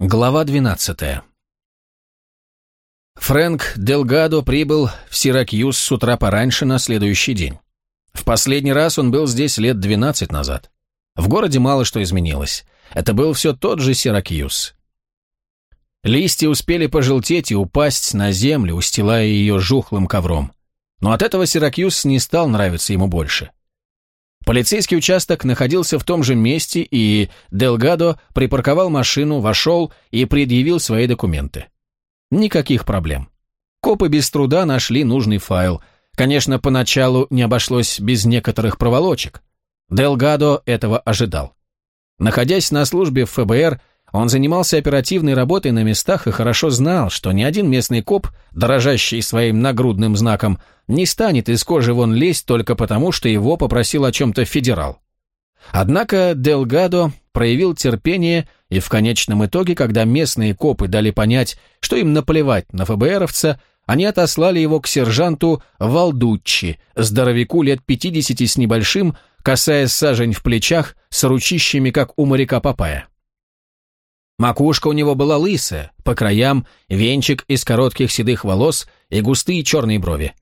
Глава 12. Фрэнк Делгадо прибыл в Сиракьюз с утра пораньше на следующий день. В последний раз он был здесь лет 12 назад. В городе мало что изменилось. Это был все тот же Сиракьюз. Листья успели пожелтеть и упасть на землю, устилая ее жухлым ковром. Но от этого Сиракьюз не стал нравиться ему больше. Полицейский участок находился в том же месте, и Делгадо припарковал машину, вошел и предъявил свои документы. Никаких проблем. Копы без труда нашли нужный файл. Конечно, поначалу не обошлось без некоторых проволочек. Делгадо этого ожидал. Находясь на службе в ФБР, он занимался оперативной работой на местах и хорошо знал, что ни один местный коп, дорожащий своим нагрудным знаком, не станет из кожи вон лезть только потому, что его попросил о чем-то федерал. Однако Делгадо проявил терпение, и в конечном итоге, когда местные копы дали понять, что им наплевать на ФБРовца, они отослали его к сержанту Валдуччи, здоровяку лет 50 с небольшим, касаясь сажень в плечах, с ручищами, как у моряка Папая. Макушка у него была лысая, по краям венчик из коротких седых волос и густые черные брови.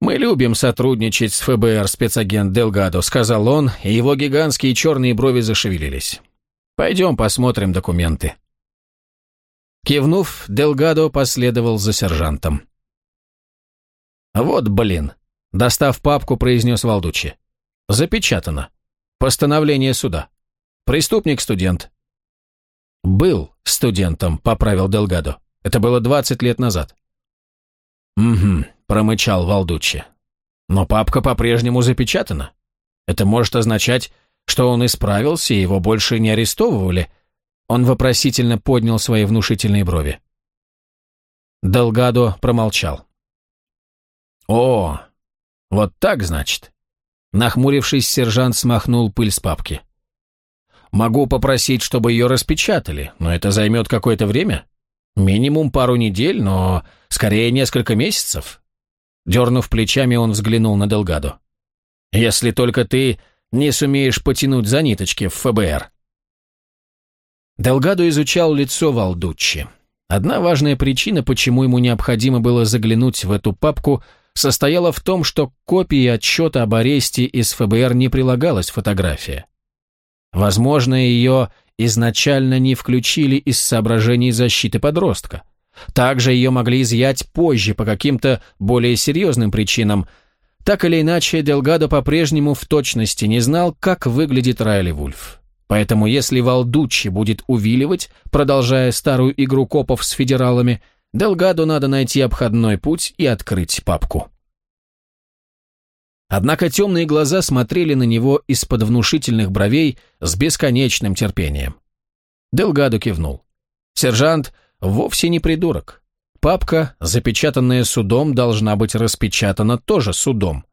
«Мы любим сотрудничать с ФБР, спецагент Делгадо», — сказал он, и его гигантские черные брови зашевелились. «Пойдем посмотрим документы». Кивнув, Делгадо последовал за сержантом. «Вот блин», — достав папку, произнес Валдучи. «Запечатано. Постановление суда. Преступник-студент. «Был студентом», — поправил Делгадо. «Это было двадцать лет назад». «Угу», — промычал Валдуччи. «Но папка по-прежнему запечатана. Это может означать, что он исправился и его больше не арестовывали». Он вопросительно поднял свои внушительные брови. Делгадо промолчал. «О, вот так, значит?» Нахмурившись, сержант смахнул пыль с папки. Могу попросить, чтобы ее распечатали, но это займет какое-то время. Минимум пару недель, но скорее несколько месяцев». Дернув плечами, он взглянул на Делгадо. «Если только ты не сумеешь потянуть за ниточки в ФБР». Делгадо изучал лицо Валдуччи. Одна важная причина, почему ему необходимо было заглянуть в эту папку, состояла в том, что к копии отчета об аресте из ФБР не прилагалась фотография. Возможно, ее изначально не включили из соображений защиты подростка. Также ее могли изъять позже по каким-то более серьезным причинам. Так или иначе, Делгадо по-прежнему в точности не знал, как выглядит Райли Вульф. Поэтому если Валдуччи будет увиливать, продолжая старую игру копов с федералами, Делгадо надо найти обходной путь и открыть папку. Однако темные глаза смотрели на него из-под внушительных бровей с бесконечным терпением. Делгадо кивнул. Сержант вовсе не придурок. Папка, запечатанная судом, должна быть распечатана тоже судом.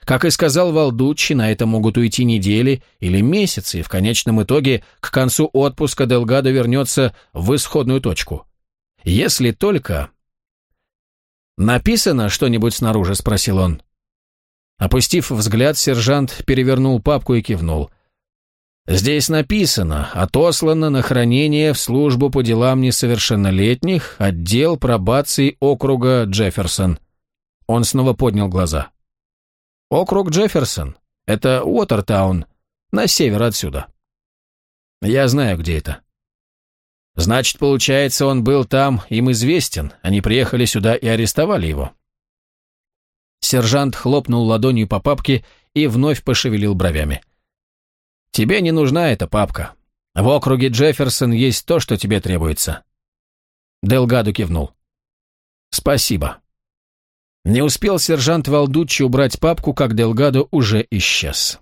Как и сказал Валдуччи, на это могут уйти недели или месяцы, и в конечном итоге к концу отпуска Делгадо вернется в исходную точку. Если только... «Написано что-нибудь снаружи?» – спросил он. Опустив взгляд, сержант перевернул папку и кивнул. «Здесь написано, отослано на хранение в службу по делам несовершеннолетних, отдел пробации округа Джефферсон». Он снова поднял глаза. «Округ Джефферсон. Это Уотертаун, на север отсюда». «Я знаю, где это». «Значит, получается, он был там, им известен. Они приехали сюда и арестовали его». Сержант хлопнул ладонью по папке и вновь пошевелил бровями. «Тебе не нужна эта папка. В округе Джефферсон есть то, что тебе требуется». Делгаду кивнул. «Спасибо». Не успел сержант Валдуччи убрать папку, как Делгадо уже исчез.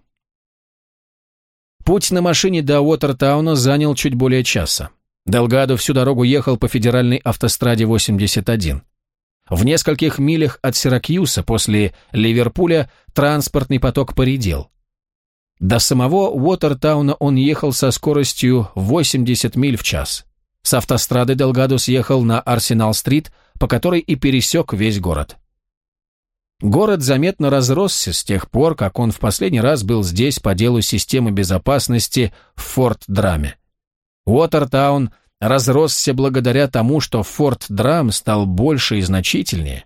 Путь на машине до Уотертауна занял чуть более часа. Делгадо всю дорогу ехал по федеральной автостраде 81. В нескольких милях от Сиракьюса после Ливерпуля транспортный поток поредел. До самого Уотертауна он ехал со скоростью 80 миль в час. С автострады Делгадо съехал на Арсенал-стрит, по которой и пересек весь город. Город заметно разросся с тех пор, как он в последний раз был здесь по делу системы безопасности в Форт-Драме. Уотертаун разросся благодаря тому, что Форт Драм стал больше и значительнее.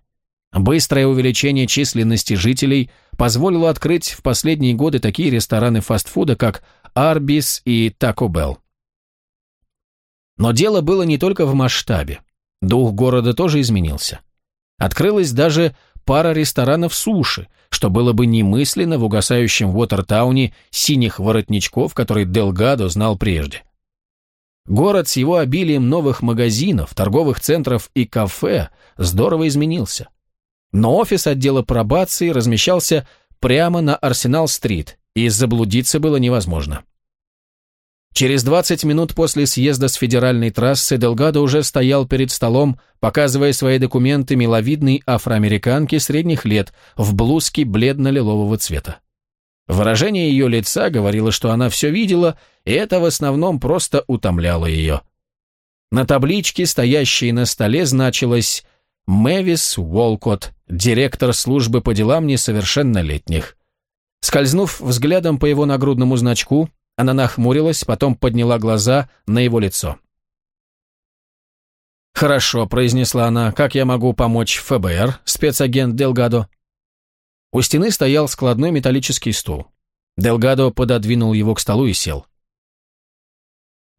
Быстрое увеличение численности жителей позволило открыть в последние годы такие рестораны фастфуда, как Арбис и Тако Белл. Но дело было не только в масштабе. Дух города тоже изменился. Открылась даже пара ресторанов суши, что было бы немысленно в угасающем Уотертауне синих воротничков, который Делгадо знал прежде. Город с его обилием новых магазинов, торговых центров и кафе здорово изменился. Но офис отдела пробации размещался прямо на Арсенал-стрит, и заблудиться было невозможно. Через 20 минут после съезда с федеральной трассы Делгадо уже стоял перед столом, показывая свои документы миловидной афроамериканке средних лет в блузке бледно-лилового цвета. Выражение ее лица говорило, что она все видела, и это в основном просто утомляло ее. На табличке, стоящей на столе, значилось «Мэвис Уолкот, директор службы по делам несовершеннолетних». Скользнув взглядом по его нагрудному значку, она нахмурилась, потом подняла глаза на его лицо. «Хорошо», — произнесла она, — «как я могу помочь ФБР, спецагент Делгадо?» У стены стоял складной металлический стул. Делгадо пододвинул его к столу и сел.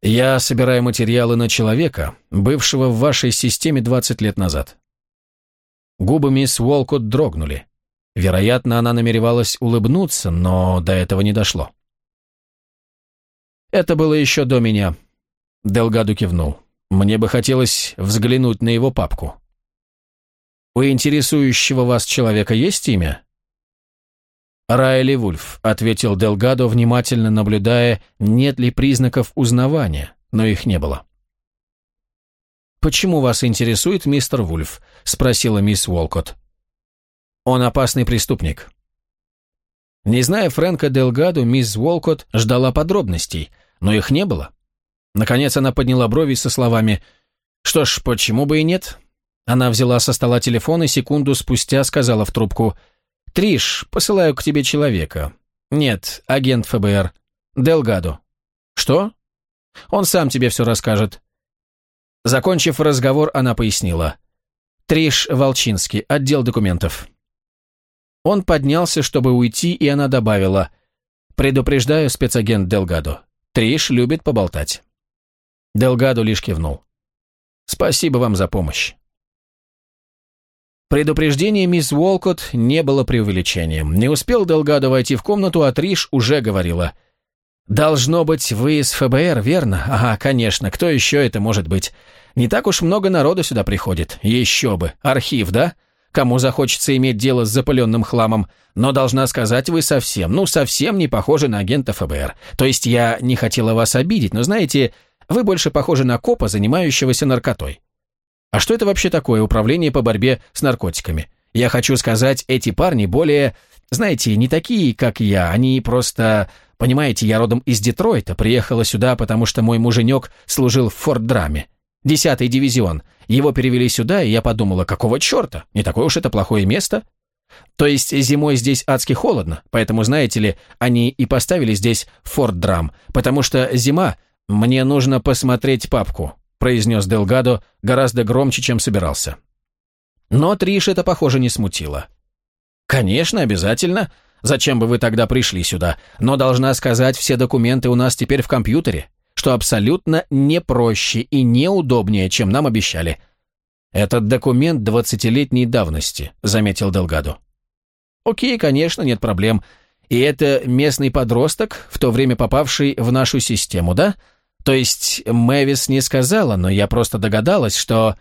«Я собираю материалы на человека, бывшего в вашей системе 20 лет назад». Губы мисс Уолкот дрогнули. Вероятно, она намеревалась улыбнуться, но до этого не дошло. Это было еще до меня. Делгаду кивнул. Мне бы хотелось взглянуть на его папку. У интересующего вас человека есть имя? Райли Вульф, ответил Делгадо, внимательно наблюдая, нет ли признаков узнавания, но их не было. «Почему вас интересует мистер Вульф?» – спросила мисс Уолкотт. «Он опасный преступник». Не зная Фрэнка Делгадо, мисс Уолкотт ждала подробностей, но их не было. Наконец она подняла брови со словами «Что ж, почему бы и нет?» Она взяла со стола телефон и секунду спустя сказала в трубку «Триш, посылаю к тебе человека». «Нет, агент ФБР. Делгадо». «Что?» «Он сам тебе все расскажет». Закончив разговор, она пояснила. «Триш Волчинский, отдел документов». Он поднялся, чтобы уйти, и она добавила «Предупреждаю, спецагент Делгадо, Триш любит поболтать. Делгадо лишь кивнул. Спасибо вам за помощь. Предупреждение мисс Уолкотт не было преувеличением. Не успел Делгадо войти в комнату, а Триш уже говорила. «Должно быть, вы из ФБР, верно? Ага, конечно, кто еще это может быть? Не так уж много народу сюда приходит. Еще бы. Архив, да? кому захочется иметь дело с запыленным хламом, но должна сказать, вы совсем, ну совсем не похожи на агента ФБР. То есть я не хотела вас обидеть, но знаете, вы больше похожи на копа, занимающегося наркотой. А что это вообще такое управление по борьбе с наркотиками? Я хочу сказать, эти парни более, знаете, не такие, как я, они просто... Понимаете, я родом из Детройта, приехала сюда, потому что мой муженек служил в Форт-Драме. Десятый дивизион. Его перевели сюда, и я подумала, какого черта? Не такое уж это плохое место. То есть зимой здесь адски холодно, поэтому, знаете ли, они и поставили здесь Форт Драм, потому что зима, мне нужно посмотреть папку, произнес Делгадо гораздо громче, чем собирался. Но Триш это, похоже, не смутило. «Конечно, обязательно. Зачем бы вы тогда пришли сюда? Но должна сказать, все документы у нас теперь в компьютере что абсолютно не проще и неудобнее, чем нам обещали. «Этот документ двадцатилетней давности», — заметил Делгадо. «Окей, конечно, нет проблем. И это местный подросток, в то время попавший в нашу систему, да? То есть Мэвис не сказала, но я просто догадалась, что...»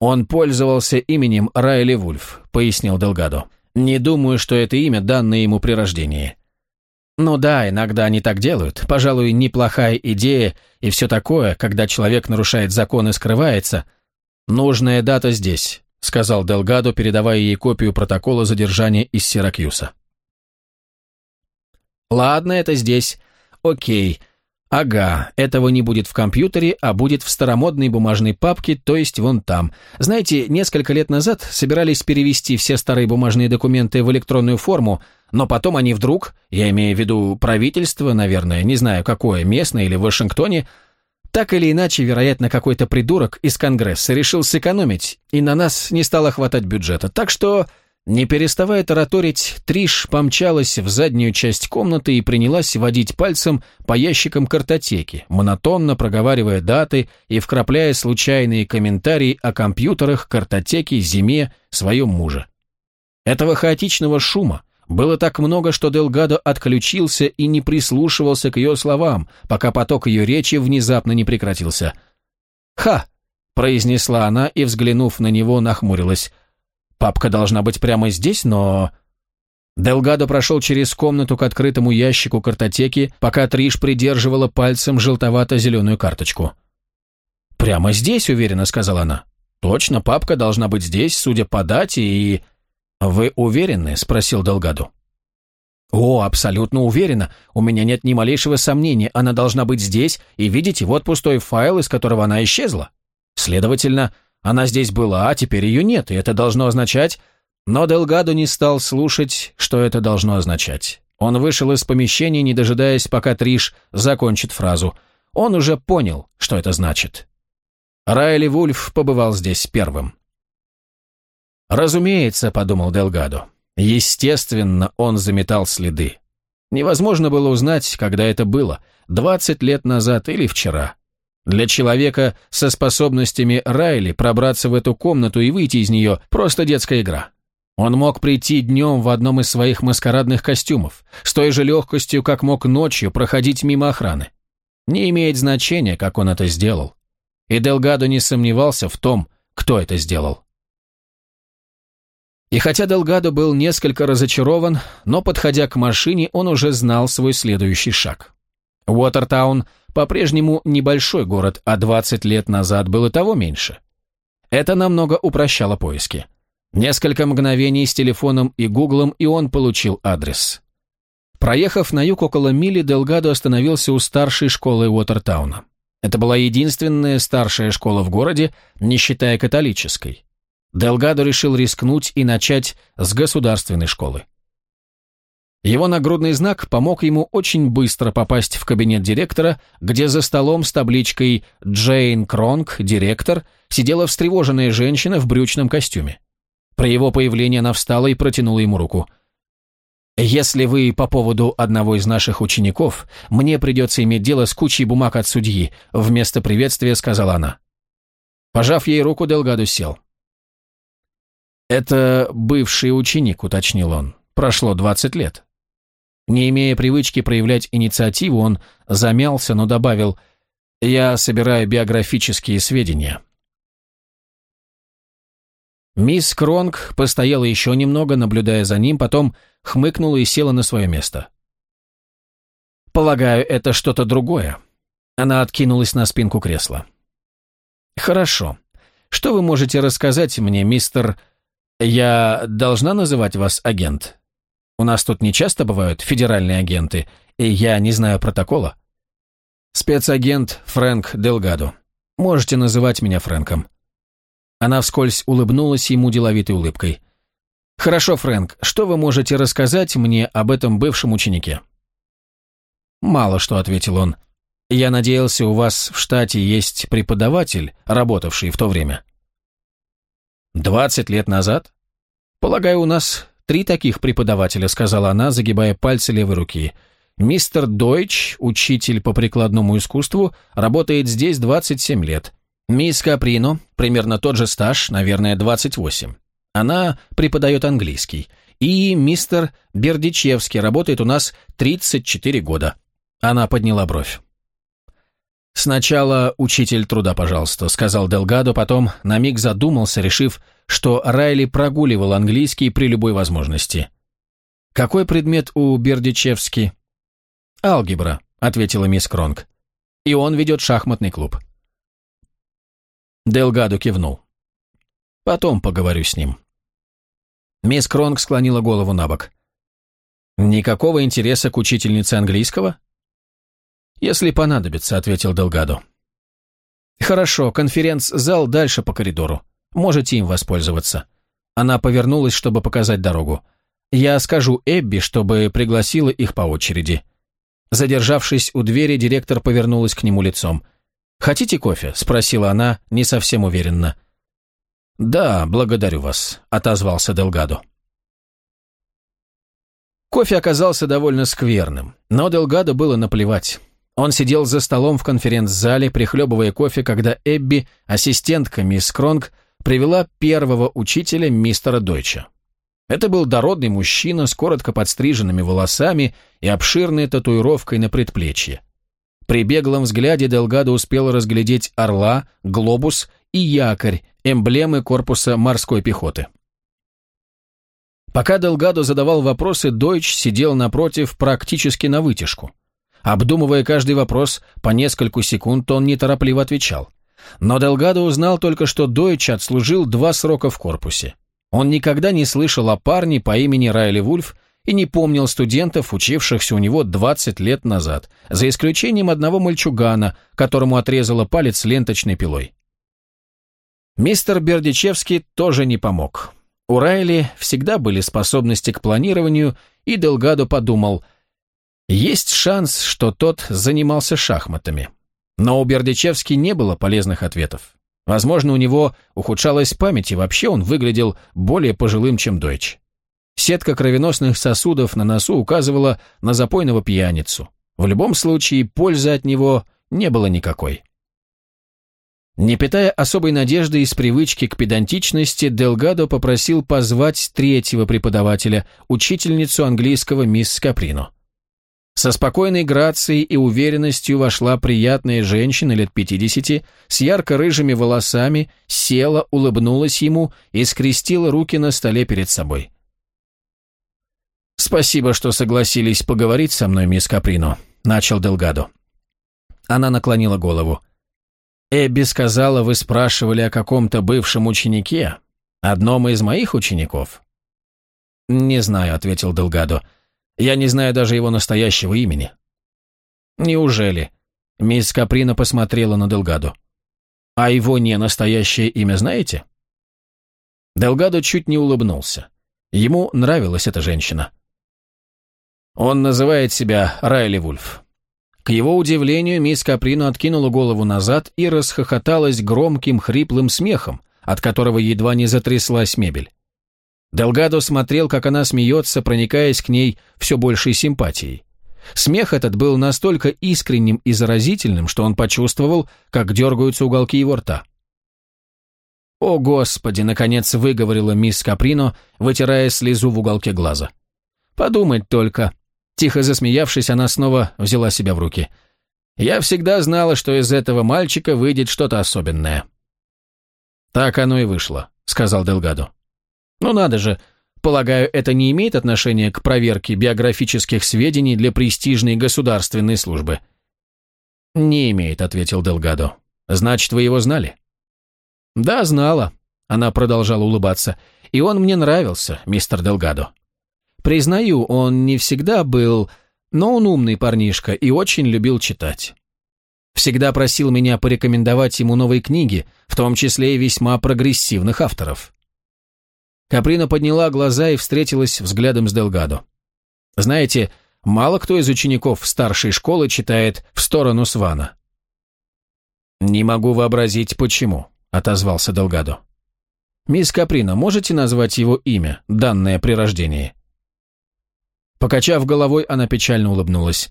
«Он пользовался именем Райли Вульф», — пояснил Делгадо. «Не думаю, что это имя, данное ему при рождении. Ну да, иногда они так делают. Пожалуй, неплохая идея и все такое, когда человек нарушает закон и скрывается. Нужная дата здесь, сказал Делгадо, передавая ей копию протокола задержания из Сиракьюса. Ладно, это здесь. Окей. Ага, этого не будет в компьютере, а будет в старомодной бумажной папке, то есть вон там. Знаете, несколько лет назад собирались перевести все старые бумажные документы в электронную форму, но потом они вдруг, я имею в виду правительство, наверное, не знаю какое, местное или в Вашингтоне, Так или иначе, вероятно, какой-то придурок из Конгресса решил сэкономить, и на нас не стало хватать бюджета. Так что, не переставая тараторить, Триш помчалась в заднюю часть комнаты и принялась водить пальцем по ящикам картотеки, монотонно проговаривая даты и вкрапляя случайные комментарии о компьютерах, картотеке, зиме, своем муже. Этого хаотичного шума, было так много, что Делгадо отключился и не прислушивался к ее словам, пока поток ее речи внезапно не прекратился. «Ха!» – произнесла она и, взглянув на него, нахмурилась. «Папка должна быть прямо здесь, но...» Делгадо прошел через комнату к открытому ящику картотеки, пока Триш придерживала пальцем желтовато-зеленую карточку. «Прямо здесь, уверенно», — сказала она. «Точно, папка должна быть здесь, судя по дате и...» «Вы уверены?» – спросил Долгаду. «О, абсолютно уверена. У меня нет ни малейшего сомнения. Она должна быть здесь, и видите, вот пустой файл, из которого она исчезла. Следовательно, она здесь была, а теперь ее нет, и это должно означать...» Но Делгадо не стал слушать, что это должно означать. Он вышел из помещения, не дожидаясь, пока Триш закончит фразу. Он уже понял, что это значит. Райли Вульф побывал здесь первым. «Разумеется», — подумал Делгадо. Естественно, он заметал следы. Невозможно было узнать, когда это было, 20 лет назад или вчера. Для человека со способностями Райли пробраться в эту комнату и выйти из нее – просто детская игра. Он мог прийти днем в одном из своих маскарадных костюмов, с той же легкостью, как мог ночью проходить мимо охраны. Не имеет значения, как он это сделал. И Делгадо не сомневался в том, кто это сделал. И хотя Делгадо был несколько разочарован, но, подходя к машине, он уже знал свой следующий шаг. Уотертаун по-прежнему небольшой город, а 20 лет назад было того меньше. Это намного упрощало поиски. Несколько мгновений с телефоном и гуглом, и он получил адрес. Проехав на юг около мили, Делгадо остановился у старшей школы Уотертауна. Это была единственная старшая школа в городе, не считая католической. Делгадо решил рискнуть и начать с государственной школы. Его нагрудный знак помог ему очень быстро попасть в кабинет директора, где за столом с табличкой «Джейн Кронг, директор» сидела встревоженная женщина в брючном костюме. При его появлении она встала и протянула ему руку. «Если вы по поводу одного из наших учеников, мне придется иметь дело с кучей бумаг от судьи», вместо приветствия сказала она. Пожав ей руку, Делгадо сел. «Это бывший ученик», — уточнил он. «Прошло двадцать лет». Не имея привычки проявлять инициативу, он замялся, но добавил «Я собираю биографические сведения». Мисс Кронг постояла еще немного, наблюдая за ним, потом хмыкнула и села на свое место. «Полагаю, это что-то другое». Она откинулась на спинку кресла. «Хорошо. Что вы можете рассказать мне, мистер «Я должна называть вас агент? У нас тут не часто бывают федеральные агенты, и я не знаю протокола». «Спецагент Фрэнк Делгадо. Можете называть меня Фрэнком». Она вскользь улыбнулась ему деловитой улыбкой. «Хорошо, Фрэнк, что вы можете рассказать мне об этом бывшем ученике?» «Мало что», — ответил он. «Я надеялся, у вас в штате есть преподаватель, работавший в то время». «Двадцать лет назад?» «Полагаю, у нас три таких преподавателя», — сказала она, загибая пальцы левой руки. «Мистер Дойч, учитель по прикладному искусству, работает здесь 27 лет. Мисс Каприно, примерно тот же стаж, наверное, 28. Она преподает английский. И мистер Бердичевский работает у нас 34 года». Она подняла бровь. «Сначала учитель труда, пожалуйста», — сказал Делгадо, потом на миг задумался, решив, что Райли прогуливал английский при любой возможности. «Какой предмет у Бердичевски?» «Алгебра», — ответила мисс Кронг. «И он ведет шахматный клуб». Делгадо кивнул. «Потом поговорю с ним». Мисс Кронг склонила голову на бок. «Никакого интереса к учительнице английского?» «Если понадобится», — ответил Делгадо. «Хорошо, конференц-зал дальше по коридору. Можете им воспользоваться». Она повернулась, чтобы показать дорогу. «Я скажу Эбби, чтобы пригласила их по очереди». Задержавшись у двери, директор повернулась к нему лицом. «Хотите кофе?» – спросила она, не совсем уверенно. «Да, благодарю вас», – отозвался Делгадо. Кофе оказался довольно скверным, но Делгадо было наплевать. Он сидел за столом в конференц-зале, прихлебывая кофе, когда Эбби, ассистентка мисс Кронг, привела первого учителя мистера Дойча. Это был дородный мужчина с коротко подстриженными волосами и обширной татуировкой на предплечье. При беглом взгляде Делгадо успел разглядеть орла, глобус и якорь, эмблемы корпуса морской пехоты. Пока Делгадо задавал вопросы, Дойч сидел напротив практически на вытяжку. Обдумывая каждый вопрос, по нескольку секунд он неторопливо отвечал. Но Делгадо узнал только, что Дойч отслужил два срока в корпусе. Он никогда не слышал о парне по имени Райли Вульф и не помнил студентов, учившихся у него 20 лет назад, за исключением одного мальчугана, которому отрезала палец ленточной пилой. Мистер Бердичевский тоже не помог. У Райли всегда были способности к планированию, и Делгадо подумал, есть шанс, что тот занимался шахматами. Но у Бердичевски не было полезных ответов. Возможно, у него ухудшалась память, и вообще он выглядел более пожилым, чем Дойч. Сетка кровеносных сосудов на носу указывала на запойного пьяницу. В любом случае, пользы от него не было никакой. Не питая особой надежды из привычки к педантичности, Делгадо попросил позвать третьего преподавателя, учительницу английского мисс Каприно. Со спокойной грацией и уверенностью вошла приятная женщина лет пятидесяти, с ярко-рыжими волосами, села, улыбнулась ему и скрестила руки на столе перед собой. «Спасибо, что согласились поговорить со мной, мисс Каприно», — начал Делгадо. Она наклонила голову. «Эбби сказала, вы спрашивали о каком-то бывшем ученике, одном из моих учеников?» «Не знаю», — ответил Делгадо. «Я не знаю даже его настоящего имени». «Неужели?» — мисс Каприно посмотрела на Делгадо. «А его не настоящее имя знаете?» Делгадо чуть не улыбнулся. Ему нравилась эта женщина. Он называет себя Райли Вульф. К его удивлению, мисс Каприно откинула голову назад и расхохоталась громким хриплым смехом, от которого едва не затряслась мебель. Делгадо смотрел, как она смеется, проникаясь к ней все большей симпатией. Смех этот был настолько искренним и заразительным, что он почувствовал, как дергаются уголки его рта. «О, Господи!» — наконец выговорила мисс Каприно, вытирая слезу в уголке глаза. «Подумать только, Тихо засмеявшись, она снова взяла себя в руки. «Я всегда знала, что из этого мальчика выйдет что-то особенное». «Так оно и вышло», — сказал Делгадо. «Ну надо же, полагаю, это не имеет отношения к проверке биографических сведений для престижной государственной службы». «Не имеет», — ответил Делгадо. «Значит, вы его знали?» «Да, знала», — она продолжала улыбаться. «И он мне нравился, мистер Делгадо». Признаю, он не всегда был, но он умный парнишка и очень любил читать. Всегда просил меня порекомендовать ему новые книги, в том числе и весьма прогрессивных авторов. Каприна подняла глаза и встретилась взглядом с Делгадо. Знаете, мало кто из учеников старшей школы читает в сторону Свана. «Не могу вообразить, почему», — отозвался Делгадо. «Мисс Каприна, можете назвать его имя, данное при рождении?» Покачав головой, она печально улыбнулась.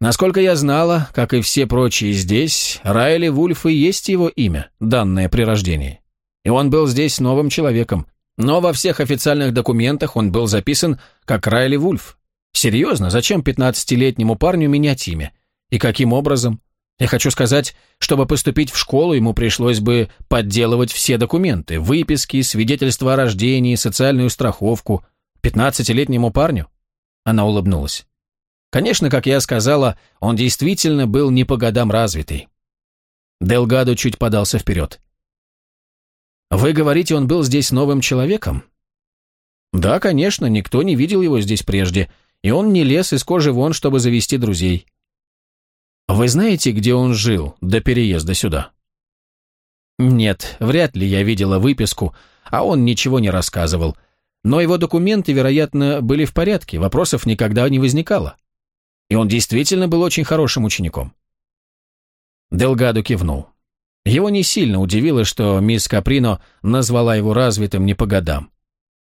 Насколько я знала, как и все прочие здесь, Райли Вульф и есть его имя, данное при рождении. И он был здесь новым человеком. Но во всех официальных документах он был записан как Райли Вульф. Серьезно, зачем пятнадцатилетнему парню менять имя? И каким образом? Я хочу сказать, чтобы поступить в школу, ему пришлось бы подделывать все документы, выписки, свидетельства о рождении, социальную страховку. Пятнадцатилетнему парню? Она улыбнулась. Конечно, как я сказала, он действительно был не по годам развитый. Делгадо чуть подался вперед. «Вы говорите, он был здесь новым человеком?» «Да, конечно, никто не видел его здесь прежде, и он не лез из кожи вон, чтобы завести друзей». «Вы знаете, где он жил до переезда сюда?» «Нет, вряд ли я видела выписку, а он ничего не рассказывал. Но его документы, вероятно, были в порядке, вопросов никогда не возникало. И он действительно был очень хорошим учеником. Делгадо кивнул. Его не сильно удивило, что мисс Каприно назвала его развитым не по годам.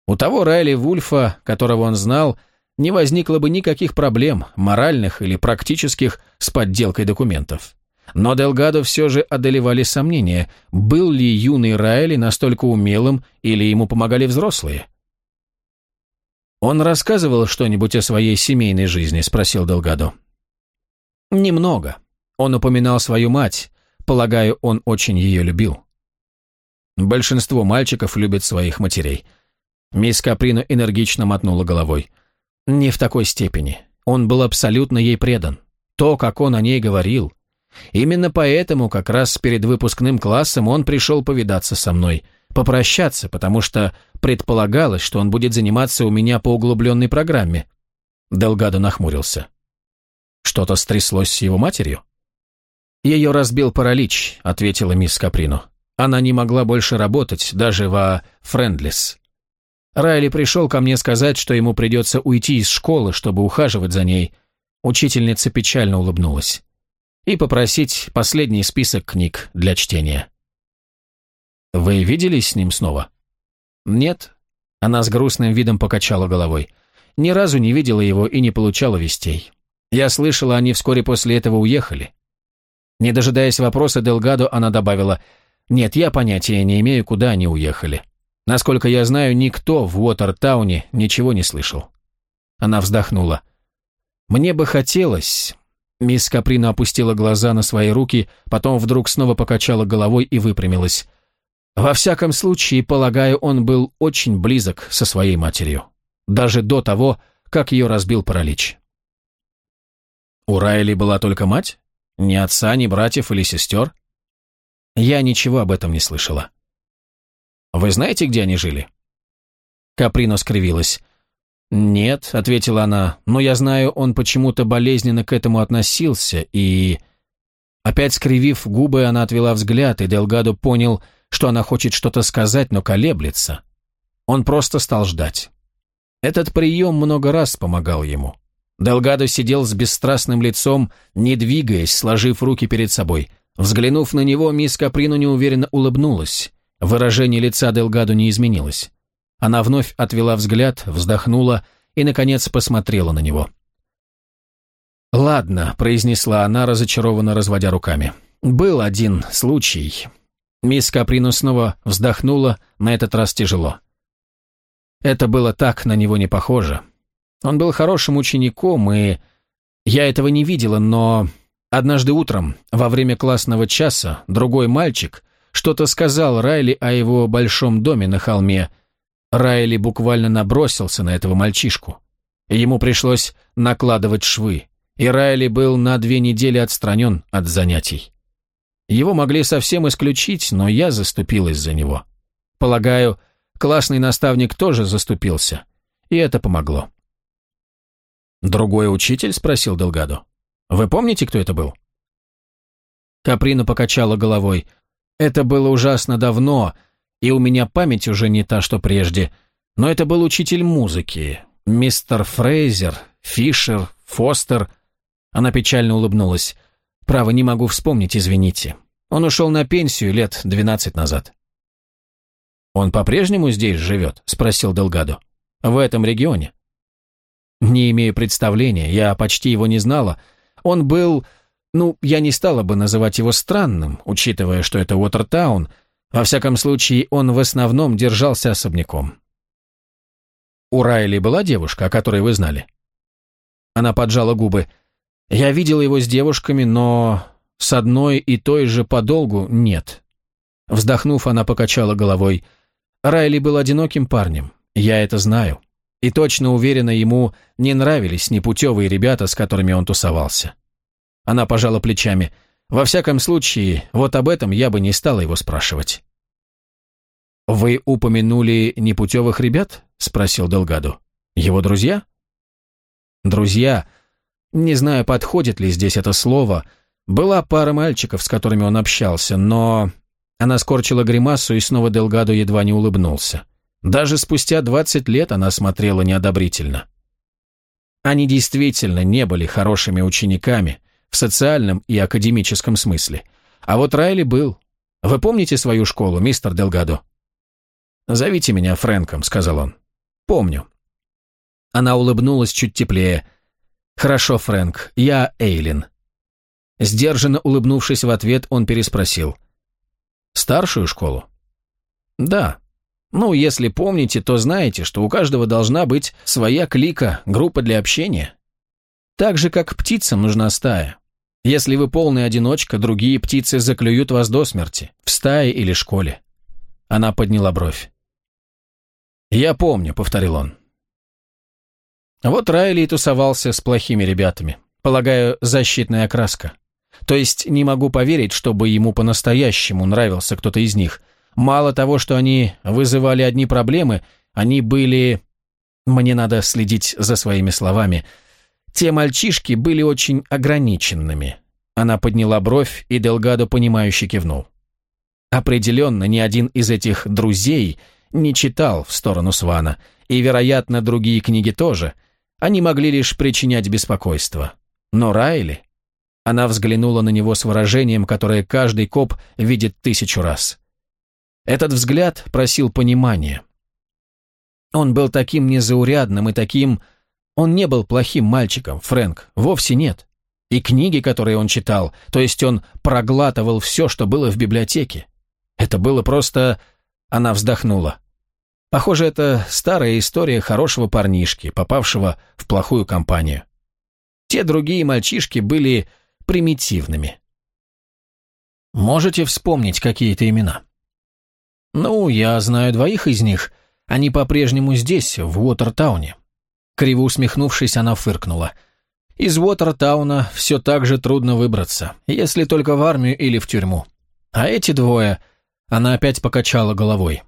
У того Райли Вульфа, которого он знал, не возникло бы никаких проблем, моральных или практических, с подделкой документов. Но Делгадо все же одолевали сомнения, был ли юный Райли настолько умелым или ему помогали взрослые. «Он рассказывал что-нибудь о своей семейной жизни?» – спросил Делгадо. «Немного. Он упоминал свою мать. Полагаю, он очень ее любил». Большинство мальчиков любят своих матерей. Мисс Каприно энергично мотнула головой. Не в такой степени. Он был абсолютно ей предан. То, как он о ней говорил, Именно поэтому как раз перед выпускным классом он пришел повидаться со мной, попрощаться, потому что предполагалось, что он будет заниматься у меня по углубленной программе. Делгадо нахмурился. Что-то стряслось с его матерью? Ее разбил паралич, ответила мисс Каприно. Она не могла больше работать, даже во Френдлис. Райли пришел ко мне сказать, что ему придется уйти из школы, чтобы ухаживать за ней. Учительница печально улыбнулась и попросить последний список книг для чтения. «Вы виделись с ним снова?» «Нет». Она с грустным видом покачала головой. «Ни разу не видела его и не получала вестей. Я слышала, они вскоре после этого уехали». Не дожидаясь вопроса Делгадо, она добавила, «Нет, я понятия не имею, куда они уехали. Насколько я знаю, никто в Уотертауне ничего не слышал». Она вздохнула. «Мне бы хотелось, Мисс Каприна опустила глаза на свои руки, потом вдруг снова покачала головой и выпрямилась. Во всяком случае, полагаю, он был очень близок со своей матерью. Даже до того, как ее разбил паралич. У Райли была только мать? Ни отца, ни братьев или сестер? Я ничего об этом не слышала. Вы знаете, где они жили? Каприно скривилась. «Нет», — ответила она, — «но я знаю, он почему-то болезненно к этому относился, и...» Опять скривив губы, она отвела взгляд, и Делгадо понял, что она хочет что-то сказать, но колеблется. Он просто стал ждать. Этот прием много раз помогал ему. Делгадо сидел с бесстрастным лицом, не двигаясь, сложив руки перед собой. Взглянув на него, мисс Каприно неуверенно улыбнулась. Выражение лица Делгадо не изменилось. Она вновь отвела взгляд, вздохнула и, наконец, посмотрела на него. «Ладно», — произнесла она, разочарованно разводя руками. «Был один случай». Мисс Каприну снова вздохнула, на этот раз тяжело. Это было так на него не похоже. Он был хорошим учеником, и... Я этого не видела, но... Однажды утром, во время классного часа, другой мальчик что-то сказал Райли о его большом доме на холме, Райли буквально набросился на этого мальчишку. Ему пришлось накладывать швы, и Райли был на две недели отстранен от занятий. Его могли совсем исключить, но я заступилась за него. Полагаю, классный наставник тоже заступился, и это помогло. «Другой учитель?» – спросил Делгадо. «Вы помните, кто это был?» Каприна покачала головой. «Это было ужасно давно, и у меня память уже не та, что прежде. Но это был учитель музыки. Мистер Фрейзер, Фишер, Фостер. Она печально улыбнулась. Право, не могу вспомнить, извините. Он ушел на пенсию лет двенадцать назад. «Он по-прежнему здесь живет?» – спросил Делгадо. «В этом регионе?» «Не имею представления, я почти его не знала. Он был... Ну, я не стала бы называть его странным, учитывая, что это Уотертаун – во всяком случае, он в основном держался особняком. «У Райли была девушка, о которой вы знали?» Она поджала губы. «Я видела его с девушками, но с одной и той же подолгу нет». Вздохнув, она покачала головой. Райли был одиноким парнем, я это знаю. И точно уверена, ему не нравились непутевые ребята, с которыми он тусовался. Она пожала плечами – во всяком случае, вот об этом я бы не стала его спрашивать. «Вы упомянули непутевых ребят?» – спросил Делгадо. «Его друзья?» «Друзья. Не знаю, подходит ли здесь это слово. Была пара мальчиков, с которыми он общался, но...» Она скорчила гримасу, и снова Делгадо едва не улыбнулся. Даже спустя двадцать лет она смотрела неодобрительно. Они действительно не были хорошими учениками, в социальном и академическом смысле – А вот Райли был. Вы помните свою школу, мистер Делгадо?» «Зовите меня Фрэнком», — сказал он. «Помню». Она улыбнулась чуть теплее. «Хорошо, Фрэнк, я Эйлин». Сдержанно улыбнувшись в ответ, он переспросил. «Старшую школу?» «Да. Ну, если помните, то знаете, что у каждого должна быть своя клика, группа для общения. Так же, как птицам нужна стая. Если вы полный одиночка, другие птицы заклюют вас до смерти, в стае или школе». Она подняла бровь. «Я помню», — повторил он. Вот Райли и тусовался с плохими ребятами. Полагаю, защитная окраска. То есть не могу поверить, чтобы ему по-настоящему нравился кто-то из них. Мало того, что они вызывали одни проблемы, они были... Мне надо следить за своими словами. Те мальчишки были очень ограниченными. Она подняла бровь, и Делгадо, понимающе кивнул. Определенно, ни один из этих «друзей» не читал в сторону Свана, и, вероятно, другие книги тоже. Они могли лишь причинять беспокойство. Но Райли... Она взглянула на него с выражением, которое каждый коп видит тысячу раз. Этот взгляд просил понимания. Он был таким незаурядным и таким... Он не был плохим мальчиком, Фрэнк, вовсе нет. И книги, которые он читал, то есть он проглатывал все, что было в библиотеке. Это было просто... Она вздохнула. Похоже, это старая история хорошего парнишки, попавшего в плохую компанию. Те другие мальчишки были примитивными. Можете вспомнить какие-то имена? Ну, я знаю двоих из них. Они по-прежнему здесь, в Уотертауне. Криво усмехнувшись, она фыркнула. Из Уотертауна все так же трудно выбраться, если только в армию или в тюрьму. А эти двое... Она опять покачала головой.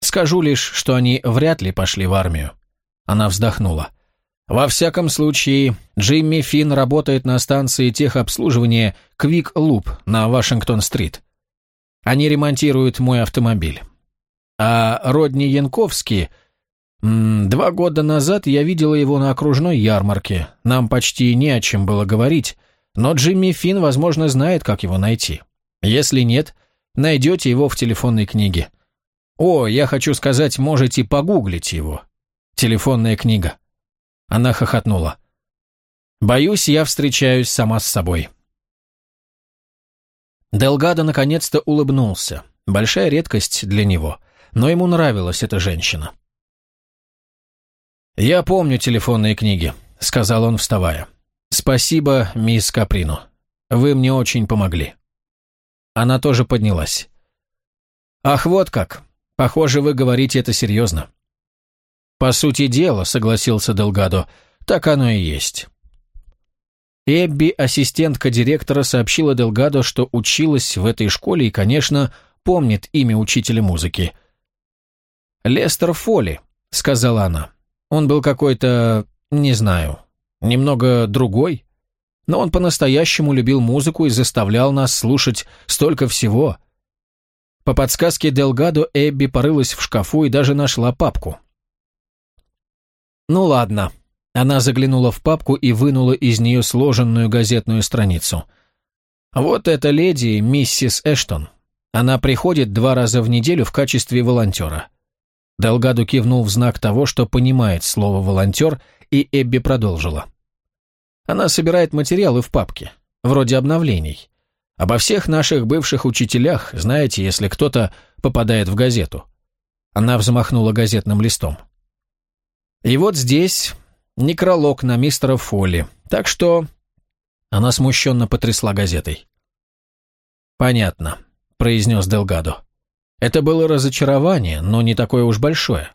Скажу лишь, что они вряд ли пошли в армию. Она вздохнула. Во всяком случае, Джимми Финн работает на станции техобслуживания Quick Loop на Вашингтон-стрит. Они ремонтируют мой автомобиль. А Родни Янковский... Два года назад я видела его на окружной ярмарке. Нам почти не о чем было говорить, но Джимми Финн, возможно, знает, как его найти. Если нет, найдете его в телефонной книге. О, я хочу сказать, можете погуглить его. Телефонная книга. Она хохотнула. Боюсь, я встречаюсь сама с собой. Делгадо наконец-то улыбнулся. Большая редкость для него, но ему нравилась эта женщина. «Я помню телефонные книги», — сказал он, вставая. «Спасибо, мисс Каприно. Вы мне очень помогли». Она тоже поднялась. «Ах, вот как. Похоже, вы говорите это серьезно». «По сути дела», — согласился Делгадо, — «так оно и есть». Эбби, ассистентка директора, сообщила Делгадо, что училась в этой школе и, конечно, помнит имя учителя музыки. «Лестер Фолли», — сказала она. «Он был какой-то, не знаю, немного другой, но он по-настоящему любил музыку и заставлял нас слушать столько всего». По подсказке Делгадо Эбби порылась в шкафу и даже нашла папку. «Ну ладно». Она заглянула в папку и вынула из нее сложенную газетную страницу. «Вот эта леди, миссис Эштон. Она приходит два раза в неделю в качестве волонтера». Делгаду кивнул в знак того, что понимает слово «волонтер», и Эбби продолжила. «Она собирает материалы в папке, вроде обновлений. Обо всех наших бывших учителях, знаете, если кто-то попадает в газету». Она взмахнула газетным листом. И вот здесь некролог на мистера Фолли, так что... Она смущенно потрясла газетой. «Понятно», — произнес Делгадо. «Это было разочарование, но не такое уж большое».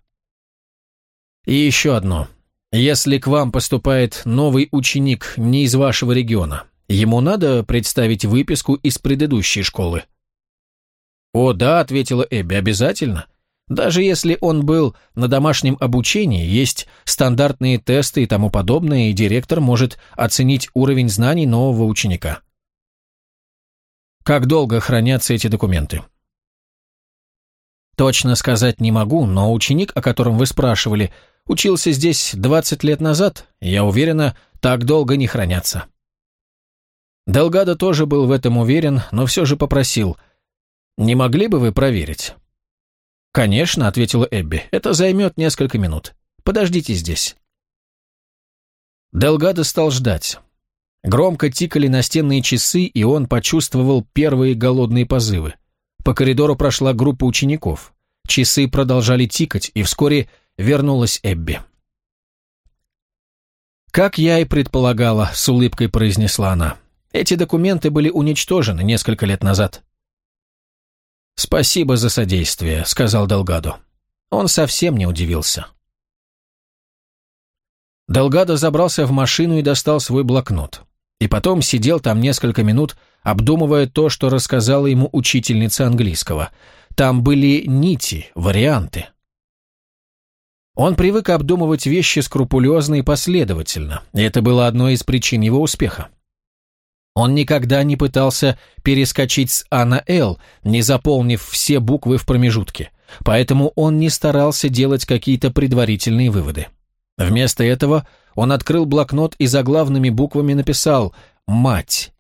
«И еще одно. Если к вам поступает новый ученик не из вашего региона, ему надо представить выписку из предыдущей школы». «О, да», — ответила Эбби, — «обязательно. Даже если он был на домашнем обучении, есть стандартные тесты и тому подобное, и директор может оценить уровень знаний нового ученика. Как долго хранятся эти документы? Точно сказать не могу, но ученик, о котором вы спрашивали, учился здесь 20 лет назад, я уверена, так долго не хранятся. Делгадо тоже был в этом уверен, но все же попросил. «Не могли бы вы проверить?» «Конечно», — ответила Эбби. «Это займет несколько минут. Подождите здесь». Делгадо стал ждать. Громко тикали настенные часы, и он почувствовал первые голодные позывы. По коридору прошла группа учеников. Часы продолжали тикать, и вскоре вернулась Эбби. «Как я и предполагала», — с улыбкой произнесла она. «Эти документы были уничтожены несколько лет назад». «Спасибо за содействие», — сказал Делгадо. Он совсем не удивился. Делгадо забрался в машину и достал свой блокнот. И потом сидел там несколько минут, обдумывая то, что рассказала ему учительница английского. Там были нити, варианты. Он привык обдумывать вещи скрупулезно и последовательно, и это было одной из причин его успеха. Он никогда не пытался перескочить с А на Л, не заполнив все буквы в промежутке, поэтому он не старался делать какие-то предварительные выводы. Вместо этого он открыл блокнот и заглавными буквами написал «Мать».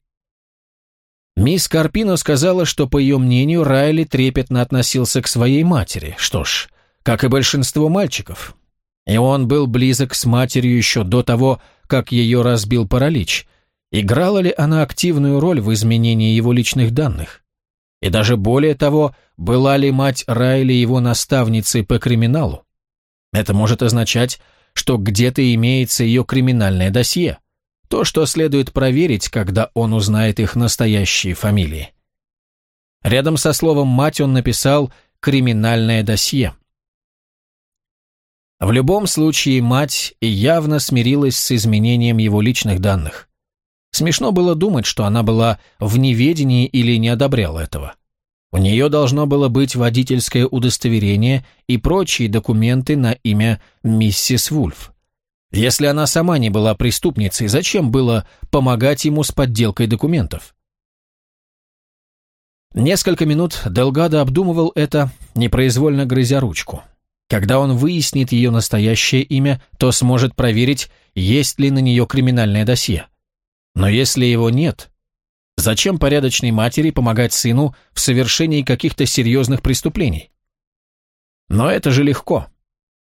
Мисс Карпино сказала, что, по ее мнению, Райли трепетно относился к своей матери. Что ж, как и большинство мальчиков. И он был близок с матерью еще до того, как ее разбил паралич. Играла ли она активную роль в изменении его личных данных? И даже более того, была ли мать Райли его наставницей по криминалу? Это может означать, что где-то имеется ее криминальное досье. То, что следует проверить, когда он узнает их настоящие фамилии. Рядом со словом «мать» он написал «криминальное досье». В любом случае, мать явно смирилась с изменением его личных данных. Смешно было думать, что она была в неведении или не одобряла этого. У нее должно было быть водительское удостоверение и прочие документы на имя миссис Вульф. Если она сама не была преступницей, зачем было помогать ему с подделкой документов? Несколько минут Делгадо обдумывал это, непроизвольно грызя ручку. Когда он выяснит ее настоящее имя, то сможет проверить, есть ли на нее криминальное досье. Но если его нет, зачем порядочной матери помогать сыну в совершении каких-то серьезных преступлений? Но это же легко.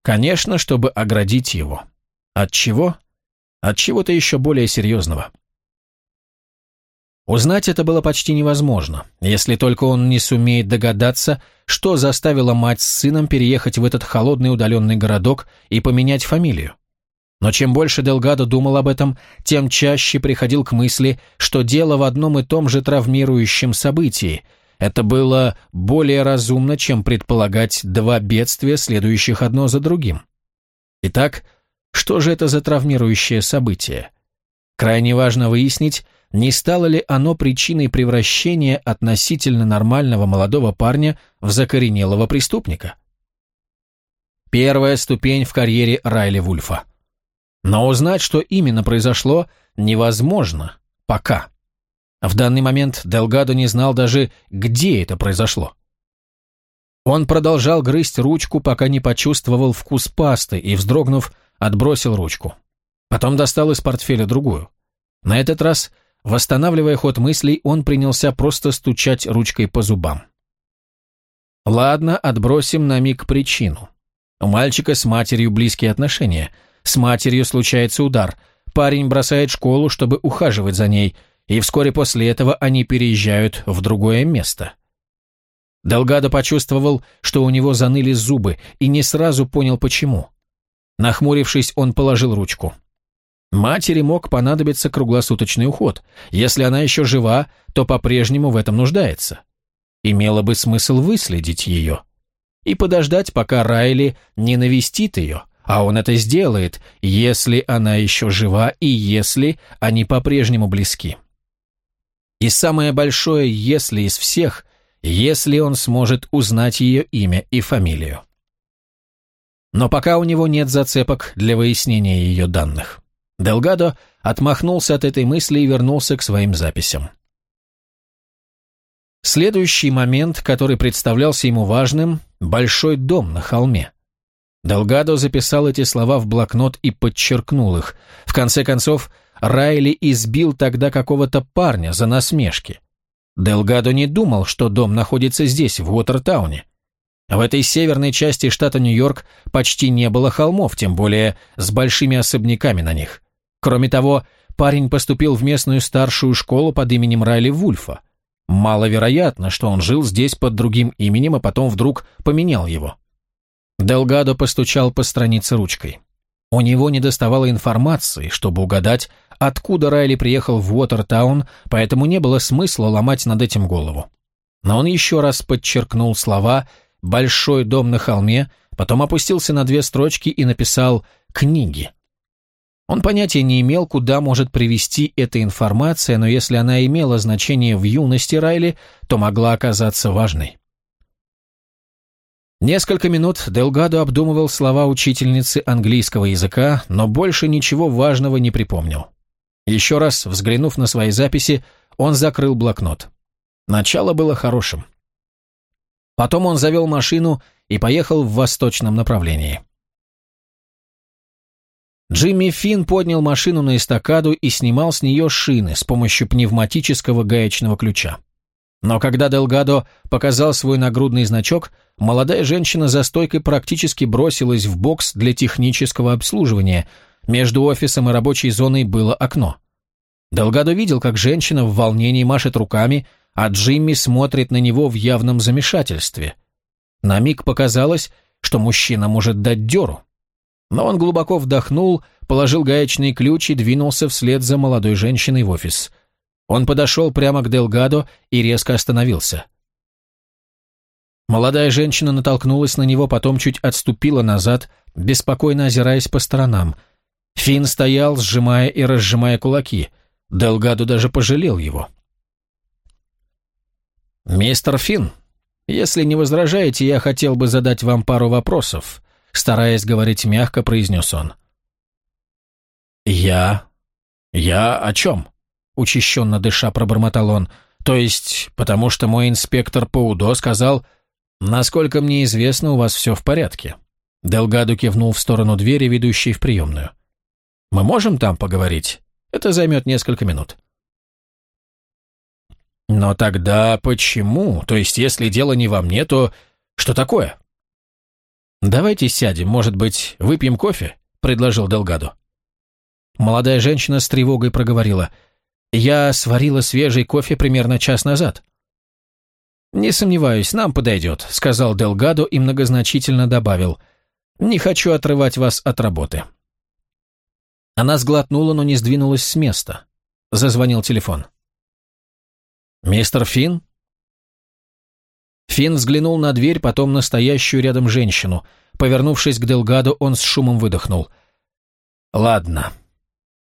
Конечно, чтобы оградить его. От чего? От чего-то еще более серьезного. Узнать это было почти невозможно, если только он не сумеет догадаться, что заставило мать с сыном переехать в этот холодный удаленный городок и поменять фамилию. Но чем больше Делгадо думал об этом, тем чаще приходил к мысли, что дело в одном и том же травмирующем событии. Это было более разумно, чем предполагать два бедствия, следующих одно за другим. Итак, что же это за травмирующее событие? Крайне важно выяснить, не стало ли оно причиной превращения относительно нормального молодого парня в закоренелого преступника? Первая ступень в карьере Райли Вульфа. Но узнать, что именно произошло, невозможно. Пока. В данный момент Делгадо не знал даже, где это произошло. Он продолжал грызть ручку, пока не почувствовал вкус пасты и, вздрогнув, отбросил ручку. Потом достал из портфеля другую. На этот раз Восстанавливая ход мыслей, он принялся просто стучать ручкой по зубам. Ладно, отбросим на миг причину. У мальчика с матерью близкие отношения. С матерью случается удар. Парень бросает школу, чтобы ухаживать за ней, и вскоре после этого они переезжают в другое место. Делгадо почувствовал, что у него заныли зубы, и не сразу понял, почему. Нахмурившись, он положил ручку. Матери мог понадобиться круглосуточный уход. Если она еще жива, то по-прежнему в этом нуждается. Имело бы смысл выследить ее. И подождать, пока Райли не навестит ее, а он это сделает, если она еще жива и если они по-прежнему близки. И самое большое «если» из всех, если он сможет узнать ее имя и фамилию. Но пока у него нет зацепок для выяснения ее данных. Делгадо отмахнулся от этой мысли и вернулся к своим записям. Следующий момент, который представлялся ему важным – большой дом на холме. Делгадо записал эти слова в блокнот и подчеркнул их. В конце концов, Райли избил тогда какого-то парня за насмешки. Делгадо не думал, что дом находится здесь, в Уотертауне. В этой северной части штата Нью-Йорк почти не было холмов, тем более с большими особняками на них. Кроме того, парень поступил в местную старшую школу под именем Райли Вульфа. Маловероятно, что он жил здесь под другим именем, а потом вдруг поменял его. Делгадо постучал по странице ручкой. У него не доставало информации, чтобы угадать, откуда Райли приехал в Уотертаун, поэтому не было смысла ломать над этим голову. Но он еще раз подчеркнул слова «большой дом на холме», потом опустился на две строчки и написал «книги». Он понятия не имел, куда может привести эта информация, но если она имела значение в юности Райли, то могла оказаться важной. Несколько минут Делгадо обдумывал слова учительницы английского языка, но больше ничего важного не припомнил. Еще раз взглянув на свои записи, он закрыл блокнот. Начало было хорошим. Потом он завел машину и поехал в восточном направлении. Джимми Финн поднял машину на эстакаду и снимал с нее шины с помощью пневматического гаечного ключа. Но когда Делгадо показал свой нагрудный значок, молодая женщина за стойкой практически бросилась в бокс для технического обслуживания. Между офисом и рабочей зоной было окно. Делгадо видел, как женщина в волнении машет руками, а Джимми смотрит на него в явном замешательстве. На миг показалось, что мужчина может дать дёру. Но он глубоко вдохнул, положил гаечный ключ и двинулся вслед за молодой женщиной в офис – он подошел прямо к Делгадо и резко остановился. Молодая женщина натолкнулась на него, потом чуть отступила назад, беспокойно озираясь по сторонам. Финн стоял, сжимая и разжимая кулаки. Делгадо даже пожалел его. «Мистер Финн, если не возражаете, я хотел бы задать вам пару вопросов», стараясь говорить мягко, произнес он. «Я? Я о чем?» Учащенно дыша пробормотал он. То есть, потому что мой инспектор по УДО сказал, насколько мне известно, у вас все в порядке. Делгадо кивнул в сторону двери, ведущей в приемную. Мы можем там поговорить? Это займет несколько минут. Но тогда почему? То есть, если дело не во мне, то что такое? Давайте сядем, может быть, выпьем кофе? предложил Делгадо. Молодая женщина с тревогой проговорила – я сварила свежий кофе примерно час назад. «Не сомневаюсь, нам подойдет», — сказал Делгадо и многозначительно добавил. «Не хочу отрывать вас от работы». Она сглотнула, но не сдвинулась с места. Зазвонил телефон. «Мистер Финн?» Финн взглянул на дверь, потом на стоящую рядом женщину. Повернувшись к Делгадо, он с шумом выдохнул. «Ладно.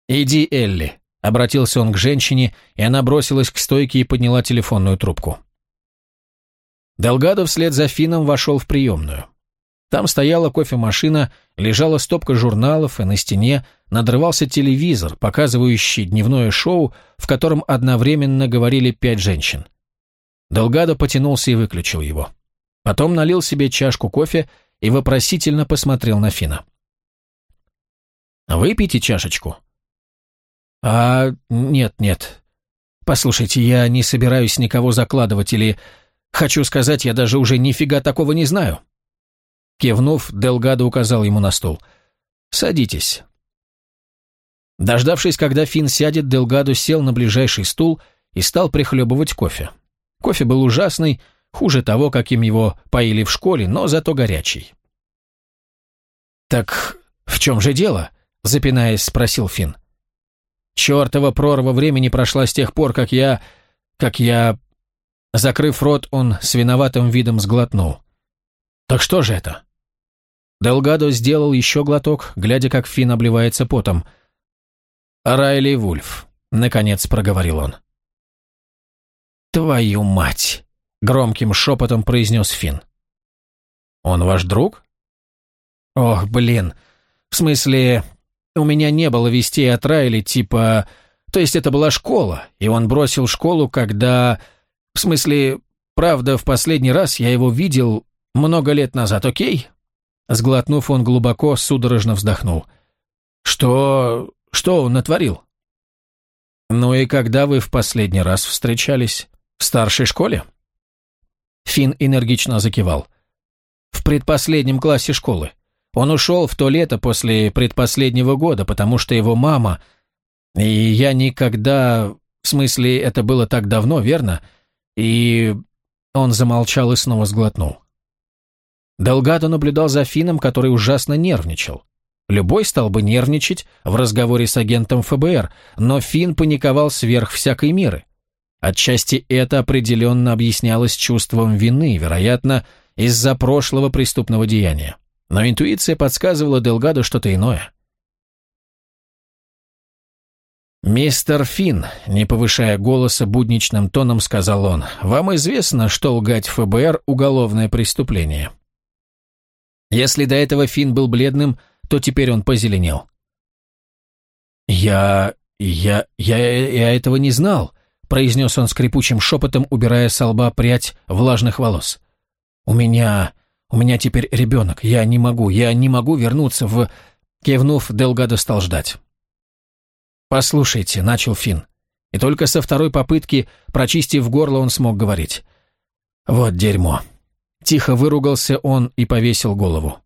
Иди, Элли. Обратился он к женщине, и она бросилась к стойке и подняла телефонную трубку. Делгадо вслед за Фином вошел в приемную. Там стояла кофемашина, лежала стопка журналов, и на стене надрывался телевизор, показывающий дневное шоу, в котором одновременно говорили пять женщин. Делгадо потянулся и выключил его. Потом налил себе чашку кофе и вопросительно посмотрел на Фина. «Выпейте чашечку», «А, нет, нет. Послушайте, я не собираюсь никого закладывать или... Хочу сказать, я даже уже нифига такого не знаю». Кивнув, Делгадо указал ему на стул. «Садитесь». Дождавшись, когда Финн сядет, Делгадо сел на ближайший стул и стал прихлебывать кофе. Кофе был ужасный, хуже того, каким его поили в школе, но зато горячий. «Так в чем же дело?» — запинаясь, спросил Финн. Чертова прорва времени прошла с тех пор, как я... как я... Закрыв рот, он с виноватым видом сглотнул. «Так что же это?» Делгадо сделал еще глоток, глядя, как Финн обливается потом. «Райли Вульф», — наконец проговорил он. «Твою мать!» — громким шепотом произнес Финн. «Он ваш друг?» «Ох, блин. В смысле, у меня не было вестей от Райли, типа... То есть это была школа, и он бросил школу, когда... В смысле, правда, в последний раз я его видел много лет назад, окей?» Сглотнув, он глубоко, судорожно вздохнул. «Что... что он натворил?» «Ну и когда вы в последний раз встречались? В старшей школе?» Финн энергично закивал. «В предпоследнем классе школы. Он ушел в то лето после предпоследнего года, потому что его мама... И я никогда... В смысле, это было так давно, верно? И... Он замолчал и снова сглотнул. Делгадо наблюдал за Фином, который ужасно нервничал. Любой стал бы нервничать в разговоре с агентом ФБР, но Фин паниковал сверх всякой меры. Отчасти это определенно объяснялось чувством вины, вероятно, из-за прошлого преступного деяния. Но интуиция подсказывала Делгадо что-то иное. «Мистер Финн», — не повышая голоса будничным тоном, сказал он, — «вам известно, что лгать ФБР — уголовное преступление». Если до этого Финн был бледным, то теперь он позеленел. «Я... я... я... я этого не знал», — произнес он скрипучим шепотом, убирая с лба прядь влажных волос. «У меня... у меня теперь ребенок. Я не могу, я не могу вернуться в...» Кивнув, Делгадо стал ждать. «Послушайте», — начал Финн. И только со второй попытки, прочистив горло, он смог говорить. «Вот дерьмо». Тихо выругался он и повесил голову.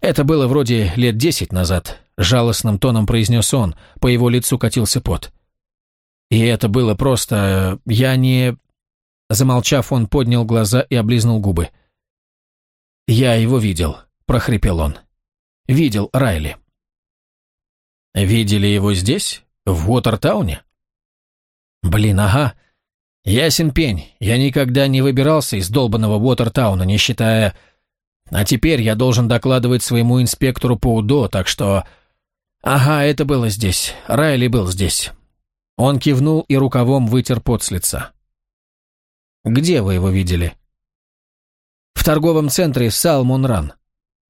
«Это было вроде лет десять назад», — жалостным тоном произнес он, по его лицу катился пот. «И это было просто... я не...» Замолчав, он поднял глаза и облизнул губы. «Я его видел», — прохрипел он. «Видел Райли». Видели его здесь? В Уотертауне? Блин, ага. Ясен пень, я никогда не выбирался из долбанного Уотертауна, не считая... А теперь я должен докладывать своему инспектору по УДО, так что... Ага, это было здесь. Райли был здесь. Он кивнул и рукавом вытер пот с лица. Где вы его видели? В торговом центре Салмон Ран.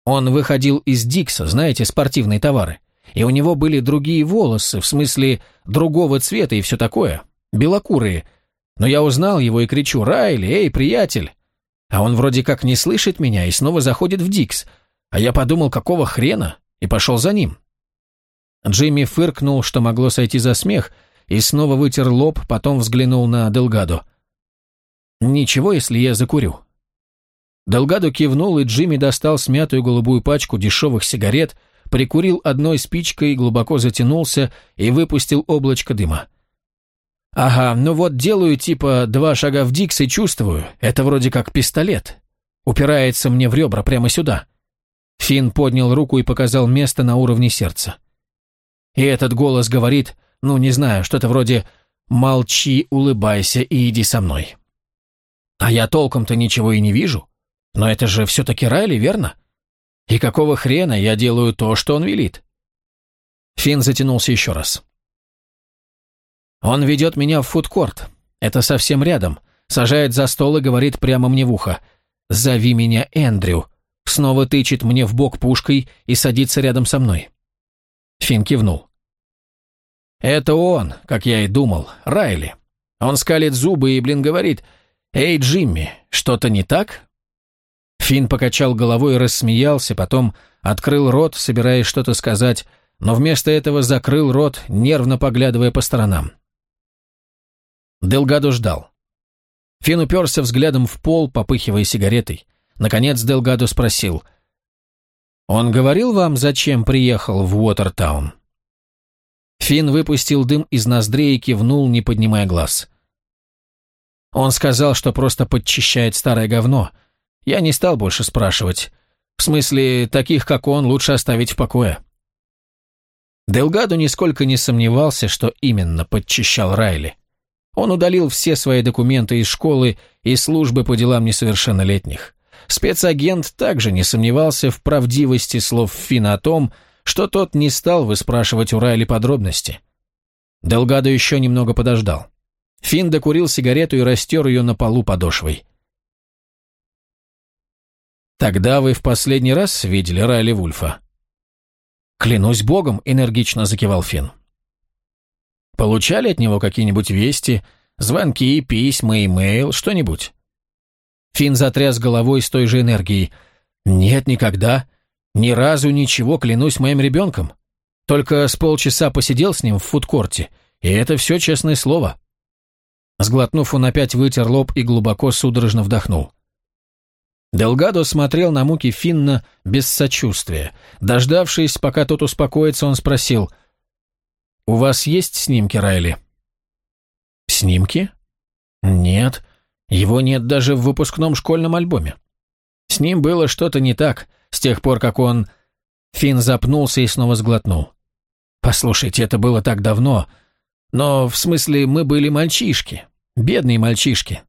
Он выходил из Дикса, знаете, спортивные товары и у него были другие волосы, в смысле другого цвета и все такое, белокурые. Но я узнал его и кричу «Райли, эй, приятель!» А он вроде как не слышит меня и снова заходит в Дикс. А я подумал, какого хрена, и пошел за ним. Джимми фыркнул, что могло сойти за смех, и снова вытер лоб, потом взглянул на Делгадо. «Ничего, если я закурю». Делгадо кивнул, и Джимми достал смятую голубую пачку дешевых сигарет – прикурил одной спичкой, глубоко затянулся и выпустил облачко дыма. «Ага, ну вот делаю типа два шага в дикс и чувствую, это вроде как пистолет. Упирается мне в ребра прямо сюда». Финн поднял руку и показал место на уровне сердца. И этот голос говорит, ну не знаю, что-то вроде «молчи, улыбайся и иди со мной». А я толком-то ничего и не вижу. Но это же все-таки Райли, верно? И какого хрена я делаю то, что он велит? Финн затянулся еще раз. Он ведет меня в фудкорт. Это совсем рядом. Сажает за стол и говорит прямо мне в ухо. «Зови меня Эндрю». Снова тычет мне в бок пушкой и садится рядом со мной. Финн кивнул. «Это он, как я и думал, Райли. Он скалит зубы и, блин, говорит, «Эй, Джимми, что-то не так?» Финн покачал головой и рассмеялся, потом открыл рот, собираясь что-то сказать, но вместо этого закрыл рот, нервно поглядывая по сторонам. Делгадо ждал. Финн уперся взглядом в пол, попыхивая сигаретой. Наконец Делгадо спросил. «Он говорил вам, зачем приехал в Уотертаун?» Финн выпустил дым из ноздрей и кивнул, не поднимая глаз. Он сказал, что просто подчищает старое говно, я не стал больше спрашивать. В смысле, таких, как он, лучше оставить в покое. Делгадо нисколько не сомневался, что именно подчищал Райли. Он удалил все свои документы из школы и службы по делам несовершеннолетних. Спецагент также не сомневался в правдивости слов Фина о том, что тот не стал выспрашивать у Райли подробности. Делгадо еще немного подождал. Фин докурил сигарету и растер ее на полу подошвой. Тогда вы в последний раз видели Райли Вульфа? Клянусь богом, энергично закивал Финн. Получали от него какие-нибудь вести, звонки, письма, имейл, что-нибудь? Финн затряс головой с той же энергией. Нет, никогда. Ни разу ничего, клянусь моим ребенком. Только с полчаса посидел с ним в фудкорте, И это все честное слово. Сглотнув, он опять вытер лоб и глубоко судорожно вдохнул. Делгадо смотрел на муки Финна без сочувствия. Дождавшись, пока тот успокоится, он спросил, «У вас есть снимки, Райли?» «Снимки?» «Нет, его нет даже в выпускном школьном альбоме. С ним было что-то не так, с тех пор, как он...» Финн запнулся и снова сглотнул. «Послушайте, это было так давно, но, в смысле, мы были мальчишки, бедные мальчишки,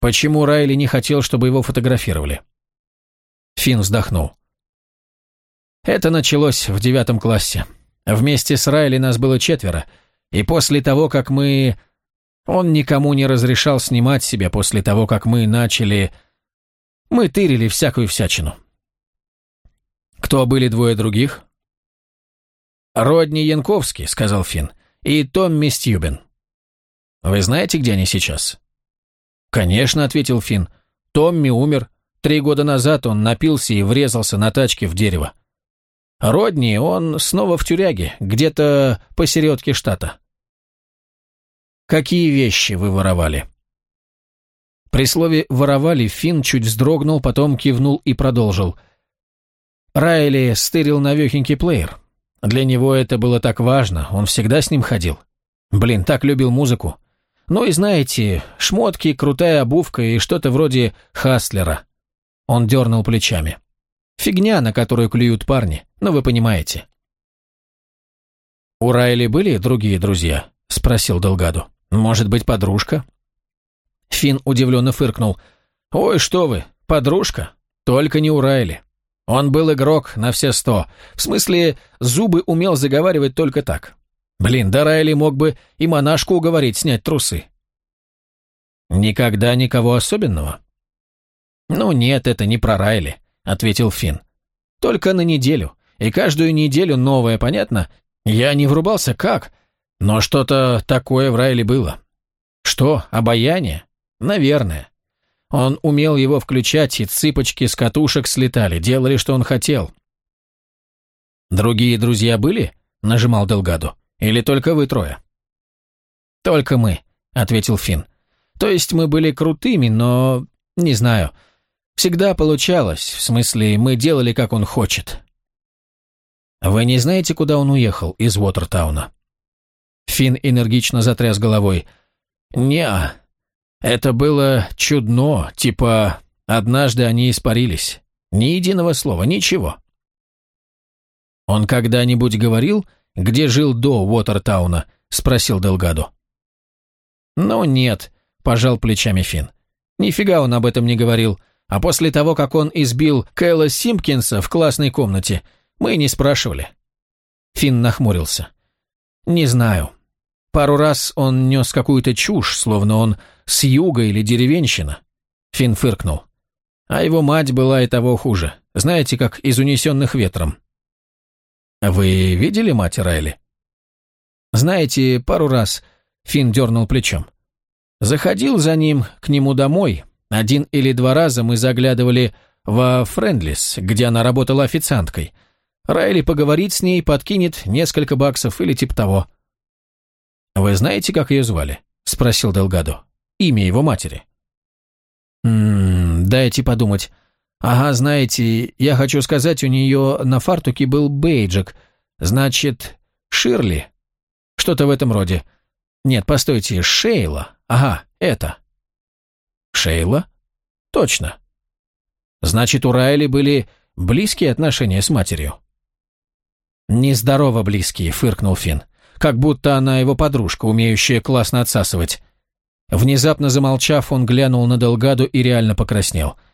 Почему Райли не хотел, чтобы его фотографировали? Финн вздохнул. Это началось в девятом классе. Вместе с Райли нас было четверо, и после того, как мы... Он никому не разрешал снимать себя после того, как мы начали... Мы тырили всякую всячину. Кто были двое других? «Родни Янковский», — сказал Финн, — «и Томми Стьюбен. Вы знаете, где они сейчас?» «Конечно», — ответил Финн. «Томми умер. Три года назад он напился и врезался на тачке в дерево. Родни, он снова в тюряге, где-то посередке штата». «Какие вещи вы воровали?» При слове «воровали» Финн чуть вздрогнул, потом кивнул и продолжил. Райли стырил навехенький плеер. Для него это было так важно, он всегда с ним ходил. Блин, так любил музыку. Ну и знаете, шмотки, крутая обувка и что-то вроде Хаслера. Он дернул плечами. Фигня, на которую клюют парни, но вы понимаете. «У Райли были другие друзья?» — спросил Делгаду. «Может быть, подружка?» Финн удивленно фыркнул. «Ой, что вы, подружка? Только не у Райли. Он был игрок на все сто. В смысле, зубы умел заговаривать только так. Блин, да Райли мог бы и монашку уговорить снять трусы. Никогда никого особенного? Ну нет, это не про Райли, ответил Финн. Только на неделю. И каждую неделю новое, понятно? Я не врубался как, но что-то такое в Райли было. Что, обаяние? Наверное. Он умел его включать, и цыпочки с катушек слетали, делали, что он хотел. «Другие друзья были?» — нажимал Делгаду. Или только вы трое?» «Только мы», — ответил Финн. «То есть мы были крутыми, но... не знаю. Всегда получалось, в смысле, мы делали, как он хочет». «Вы не знаете, куда он уехал из Уотертауна?» Финн энергично затряс головой. «Не-а. Это было чудно, типа, однажды они испарились. Ни единого слова, ничего». «Он когда-нибудь говорил, где жил до Уотертауна?» – спросил Делгадо. «Ну нет», – пожал плечами Финн. «Нифига он об этом не говорил. А после того, как он избил Кэлла Симпкинса в классной комнате, мы не спрашивали». Финн нахмурился. «Не знаю. Пару раз он нес какую-то чушь, словно он с юга или деревенщина». Финн фыркнул. А его мать была и того хуже. Знаете, как из унесенных ветром. «Вы видели мать Райли?» «Знаете, пару раз...» — Финн дернул плечом. «Заходил за ним к нему домой. Один или два раза мы заглядывали во Френдлис, где она работала официанткой. Райли поговорит с ней, подкинет несколько баксов или типа того». «Вы знаете, как ее звали?» — спросил Делгадо. «Имя его матери». «Ммм, дайте подумать. «Ага, знаете, я хочу сказать, у нее на фартуке был бейджик. Значит, Ширли? Что-то в этом роде. Нет, постойте, Шейла. Ага, это». «Шейла? Точно. Значит, у Райли были близкие отношения с матерью?» «Нездорово близкие», — фыркнул Финн. «Как будто она его подружка, умеющая классно отсасывать». Внезапно замолчав, он глянул на Делгаду и реально покраснел —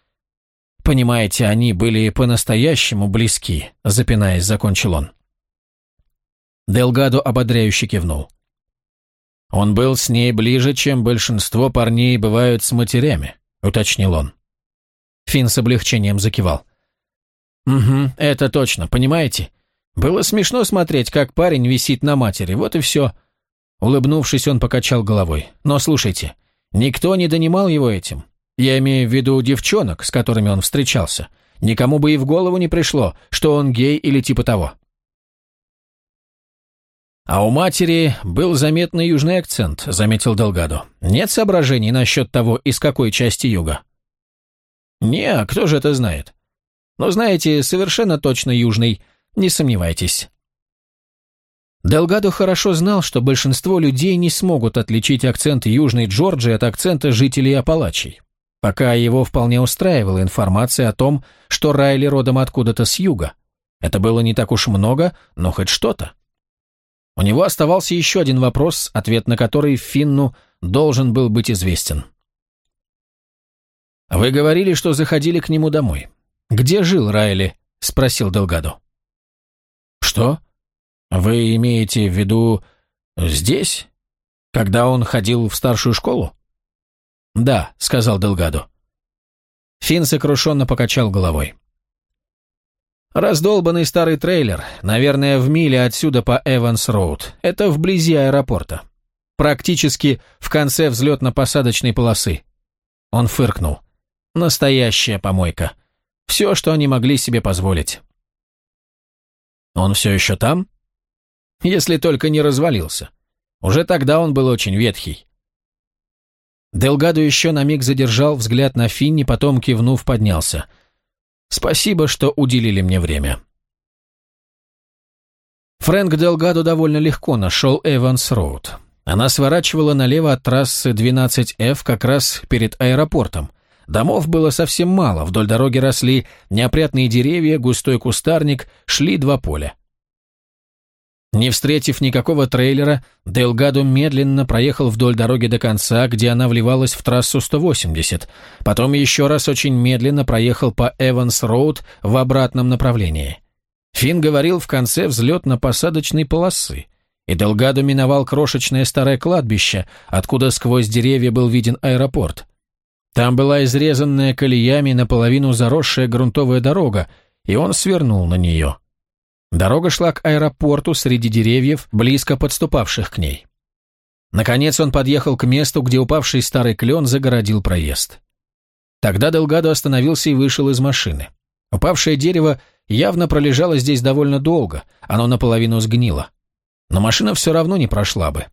Понимаете, они были по-настоящему близки, запинаясь, закончил он. Делгадо ободряюще кивнул. Он был с ней ближе, чем большинство парней бывают с матерями, уточнил он. Финн с облегчением закивал. «Угу, это точно, понимаете? Было смешно смотреть, как парень висит на матери, вот и все». Улыбнувшись, он покачал головой. «Но слушайте, никто не донимал его этим. Я имею в виду девчонок, с которыми он встречался. Никому бы и в голову не пришло, что он гей или типа того. «А у матери был заметный южный акцент», — заметил Делгадо. «Нет соображений насчет того, из какой части юга?» «Не, а кто же это знает?» «Но знаете, совершенно точно южный, не сомневайтесь». Делгадо хорошо знал, что большинство людей не смогут отличить акцент Южной Джорджии от акцента жителей Апалачей. Пока его вполне устраивала информация о том, что Райли родом откуда-то с юга. Это было не так уж много, но хоть что-то. У него оставался еще один вопрос, ответ на который Финну должен был быть известен. «Вы говорили, что заходили к нему домой. Где жил Райли?» — спросил Делгадо. «Что? Вы имеете в виду здесь? Когда он ходил в старшую школу?» «Да», — сказал Делгадо. Финн сокрушенно покачал головой. Раздолбанный старый трейлер, наверное, в миле отсюда по Эванс-Роуд. Это вблизи аэропорта. Практически в конце взлетно-посадочной полосы. Он фыркнул. Настоящая помойка. Все, что они могли себе позволить. Он все еще там? Если только не развалился. Уже тогда он был очень ветхий. Делгадо еще на миг задержал взгляд на Финни, потом, кивнув, поднялся – Спасибо, что уделили мне время. Фрэнк Делгадо довольно легко нашел Эванс Роуд. Она сворачивала налево от трассы 12F как раз перед аэропортом. Домов было совсем мало, вдоль дороги росли неопрятные деревья, густой кустарник, шли два поля. Не встретив никакого трейлера, Делгадо медленно проехал вдоль дороги до конца, где она вливалась в трассу 180. Потом еще раз очень медленно проехал по Эванс-Роуд в обратном направлении. Финн говорил в конце взлетно-посадочной полосы. И Делгадо миновал крошечное старое кладбище, откуда сквозь деревья был виден аэропорт. Там была изрезанная колеями наполовину заросшая грунтовая дорога, и он свернул на нее. Дорога шла к аэропорту среди деревьев, близко подступавших к ней. Наконец он подъехал к месту, где упавший старый клен загородил проезд. Тогда Делгадо остановился и вышел из машины. Упавшее дерево явно пролежало здесь довольно долго, оно наполовину сгнило. Но машина все равно не прошла бы.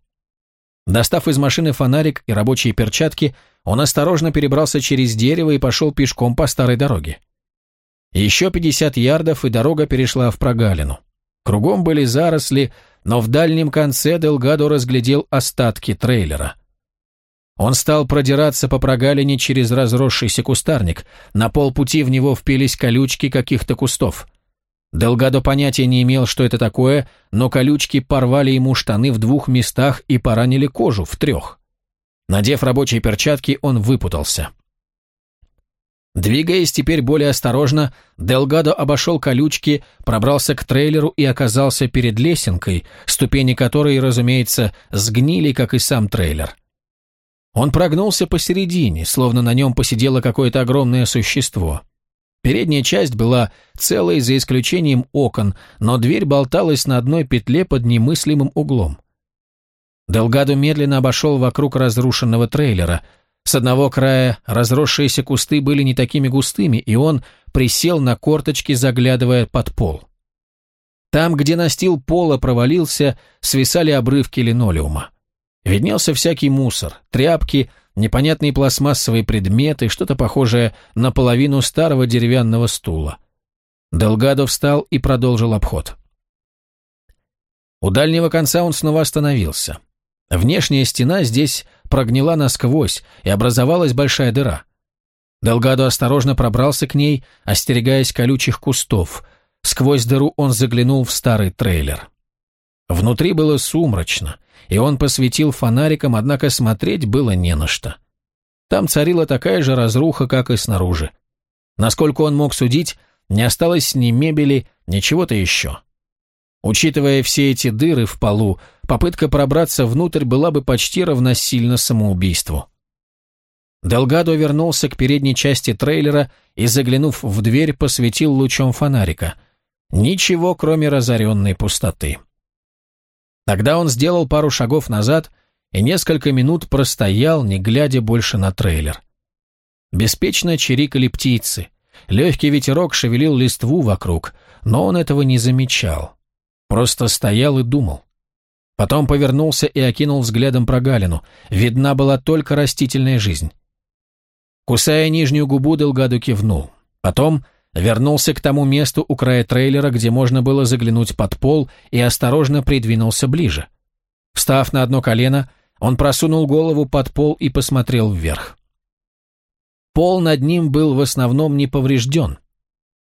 Достав из машины фонарик и рабочие перчатки, он осторожно перебрался через дерево и пошел пешком по старой дороге. Еще 50 ярдов, и дорога перешла в прогалину. Кругом были заросли, но в дальнем конце Делгадо разглядел остатки трейлера. Он стал продираться по прогалине через разросшийся кустарник. На полпути в него впились колючки каких-то кустов. Делгадо понятия не имел, что это такое, но колючки порвали ему штаны в двух местах и поранили кожу в трех. Надев рабочие перчатки, он выпутался. Двигаясь теперь более осторожно, Делгадо обошел колючки, пробрался к трейлеру и оказался перед лесенкой, ступени которой, разумеется, сгнили, как и сам трейлер. Он прогнулся посередине, словно на нем посидело какое-то огромное существо. Передняя часть была целой за исключением окон, но дверь болталась на одной петле под немыслимым углом. Делгадо медленно обошел вокруг разрушенного трейлера – с одного края разросшиеся кусты были не такими густыми, и он присел на корточки, заглядывая под пол. Там, где настил пола провалился, свисали обрывки линолеума. Виднелся всякий мусор, тряпки, непонятные пластмассовые предметы, что-то похожее на половину старого деревянного стула. Делгадо встал и продолжил обход. У дальнего конца он снова остановился. Внешняя стена здесь прогнила насквозь, и образовалась большая дыра. Делгадо осторожно пробрался к ней, остерегаясь колючих кустов. Сквозь дыру он заглянул в старый трейлер. Внутри было сумрачно, и он посветил фонариком, однако смотреть было не на что. Там царила такая же разруха, как и снаружи. Насколько он мог судить, не осталось ни мебели, ни чего-то еще. Учитывая все эти дыры в полу, попытка пробраться внутрь была бы почти равносильна самоубийству. Делгадо вернулся к передней части трейлера и, заглянув в дверь, посветил лучом фонарика. Ничего, кроме разоренной пустоты. Тогда он сделал пару шагов назад и несколько минут простоял, не глядя больше на трейлер. Беспечно чирикали птицы. Легкий ветерок шевелил листву вокруг, но он этого не замечал. Просто стоял и думал. Потом повернулся и окинул взглядом прогалину. Видна была только растительная жизнь. Кусая нижнюю губу, Делгаду кивнул. Потом вернулся к тому месту у края трейлера, где можно было заглянуть под пол, и осторожно придвинулся ближе. Встав на одно колено, он просунул голову под пол и посмотрел вверх. Пол над ним был в основном не поврежден.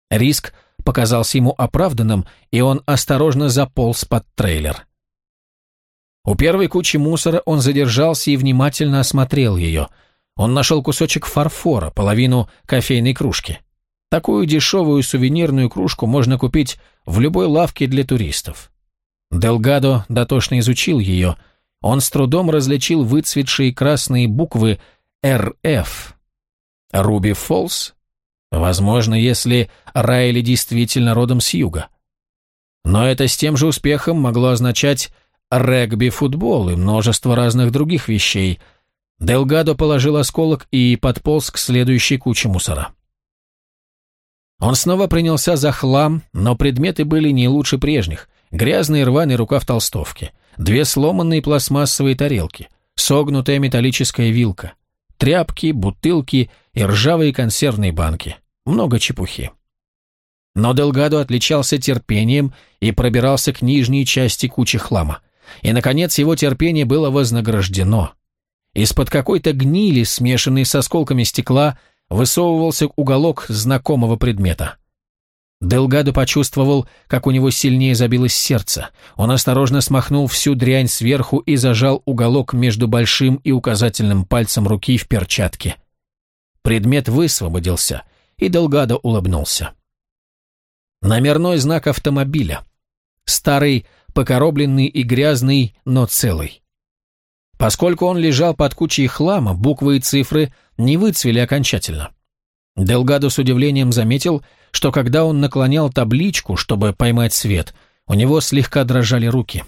Риск показался ему оправданным, и он осторожно заполз под трейлер. У первой кучи мусора он задержался и внимательно осмотрел ее. Он нашел кусочек фарфора, половину кофейной кружки. Такую дешевую сувенирную кружку можно купить в любой лавке для туристов. Делгадо дотошно изучил ее. Он с трудом различил выцветшие красные буквы «РФ». Руби Фолс? Возможно, если Райли действительно родом с юга. Но это с тем же успехом могло означать регби-футбол и множество разных других вещей. Делгадо положил осколок и подполз к следующей куче мусора. Он снова принялся за хлам, но предметы были не лучше прежних. Грязный рваный рукав толстовки, две сломанные пластмассовые тарелки, согнутая металлическая вилка, тряпки, бутылки и ржавые консервные банки. Много чепухи. Но Делгадо отличался терпением и пробирался к нижней части кучи хлама. И, наконец, его терпение было вознаграждено. Из-под какой-то гнили, смешанной с осколками стекла, высовывался уголок знакомого предмета. Делгадо почувствовал, как у него сильнее забилось сердце. Он осторожно смахнул всю дрянь сверху и зажал уголок между большим и указательным пальцем руки в перчатке. Предмет высвободился, и Делгадо улыбнулся. Номерной знак автомобиля. Старый, покоробленный и грязный, но целый. Поскольку он лежал под кучей хлама, буквы и цифры не выцвели окончательно. Делгадо с удивлением заметил, что когда он наклонял табличку, чтобы поймать свет, у него слегка дрожали руки.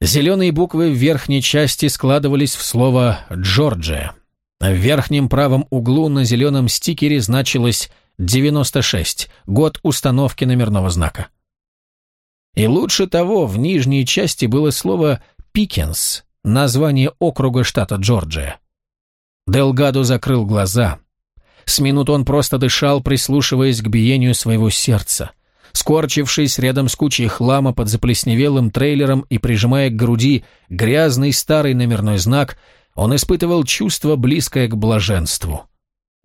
Зеленые буквы в верхней части складывались в слово «Джорджия». В верхнем правом углу на зеленом стикере значилось 96, год установки номерного знака. И лучше того, в нижней части было слово «Пикенс», название округа штата Джорджия. Делгадо закрыл глаза. С минут он просто дышал, прислушиваясь к биению своего сердца. Скорчившись рядом с кучей хлама под заплесневелым трейлером и прижимая к груди грязный старый номерной знак, он испытывал чувство, близкое к блаженству.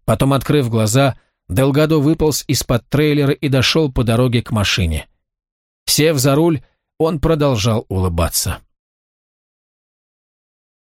Потом, открыв глаза, Делгадо выполз из-под трейлера и дошел по дороге к машине. Сев за руль, он продолжал улыбаться.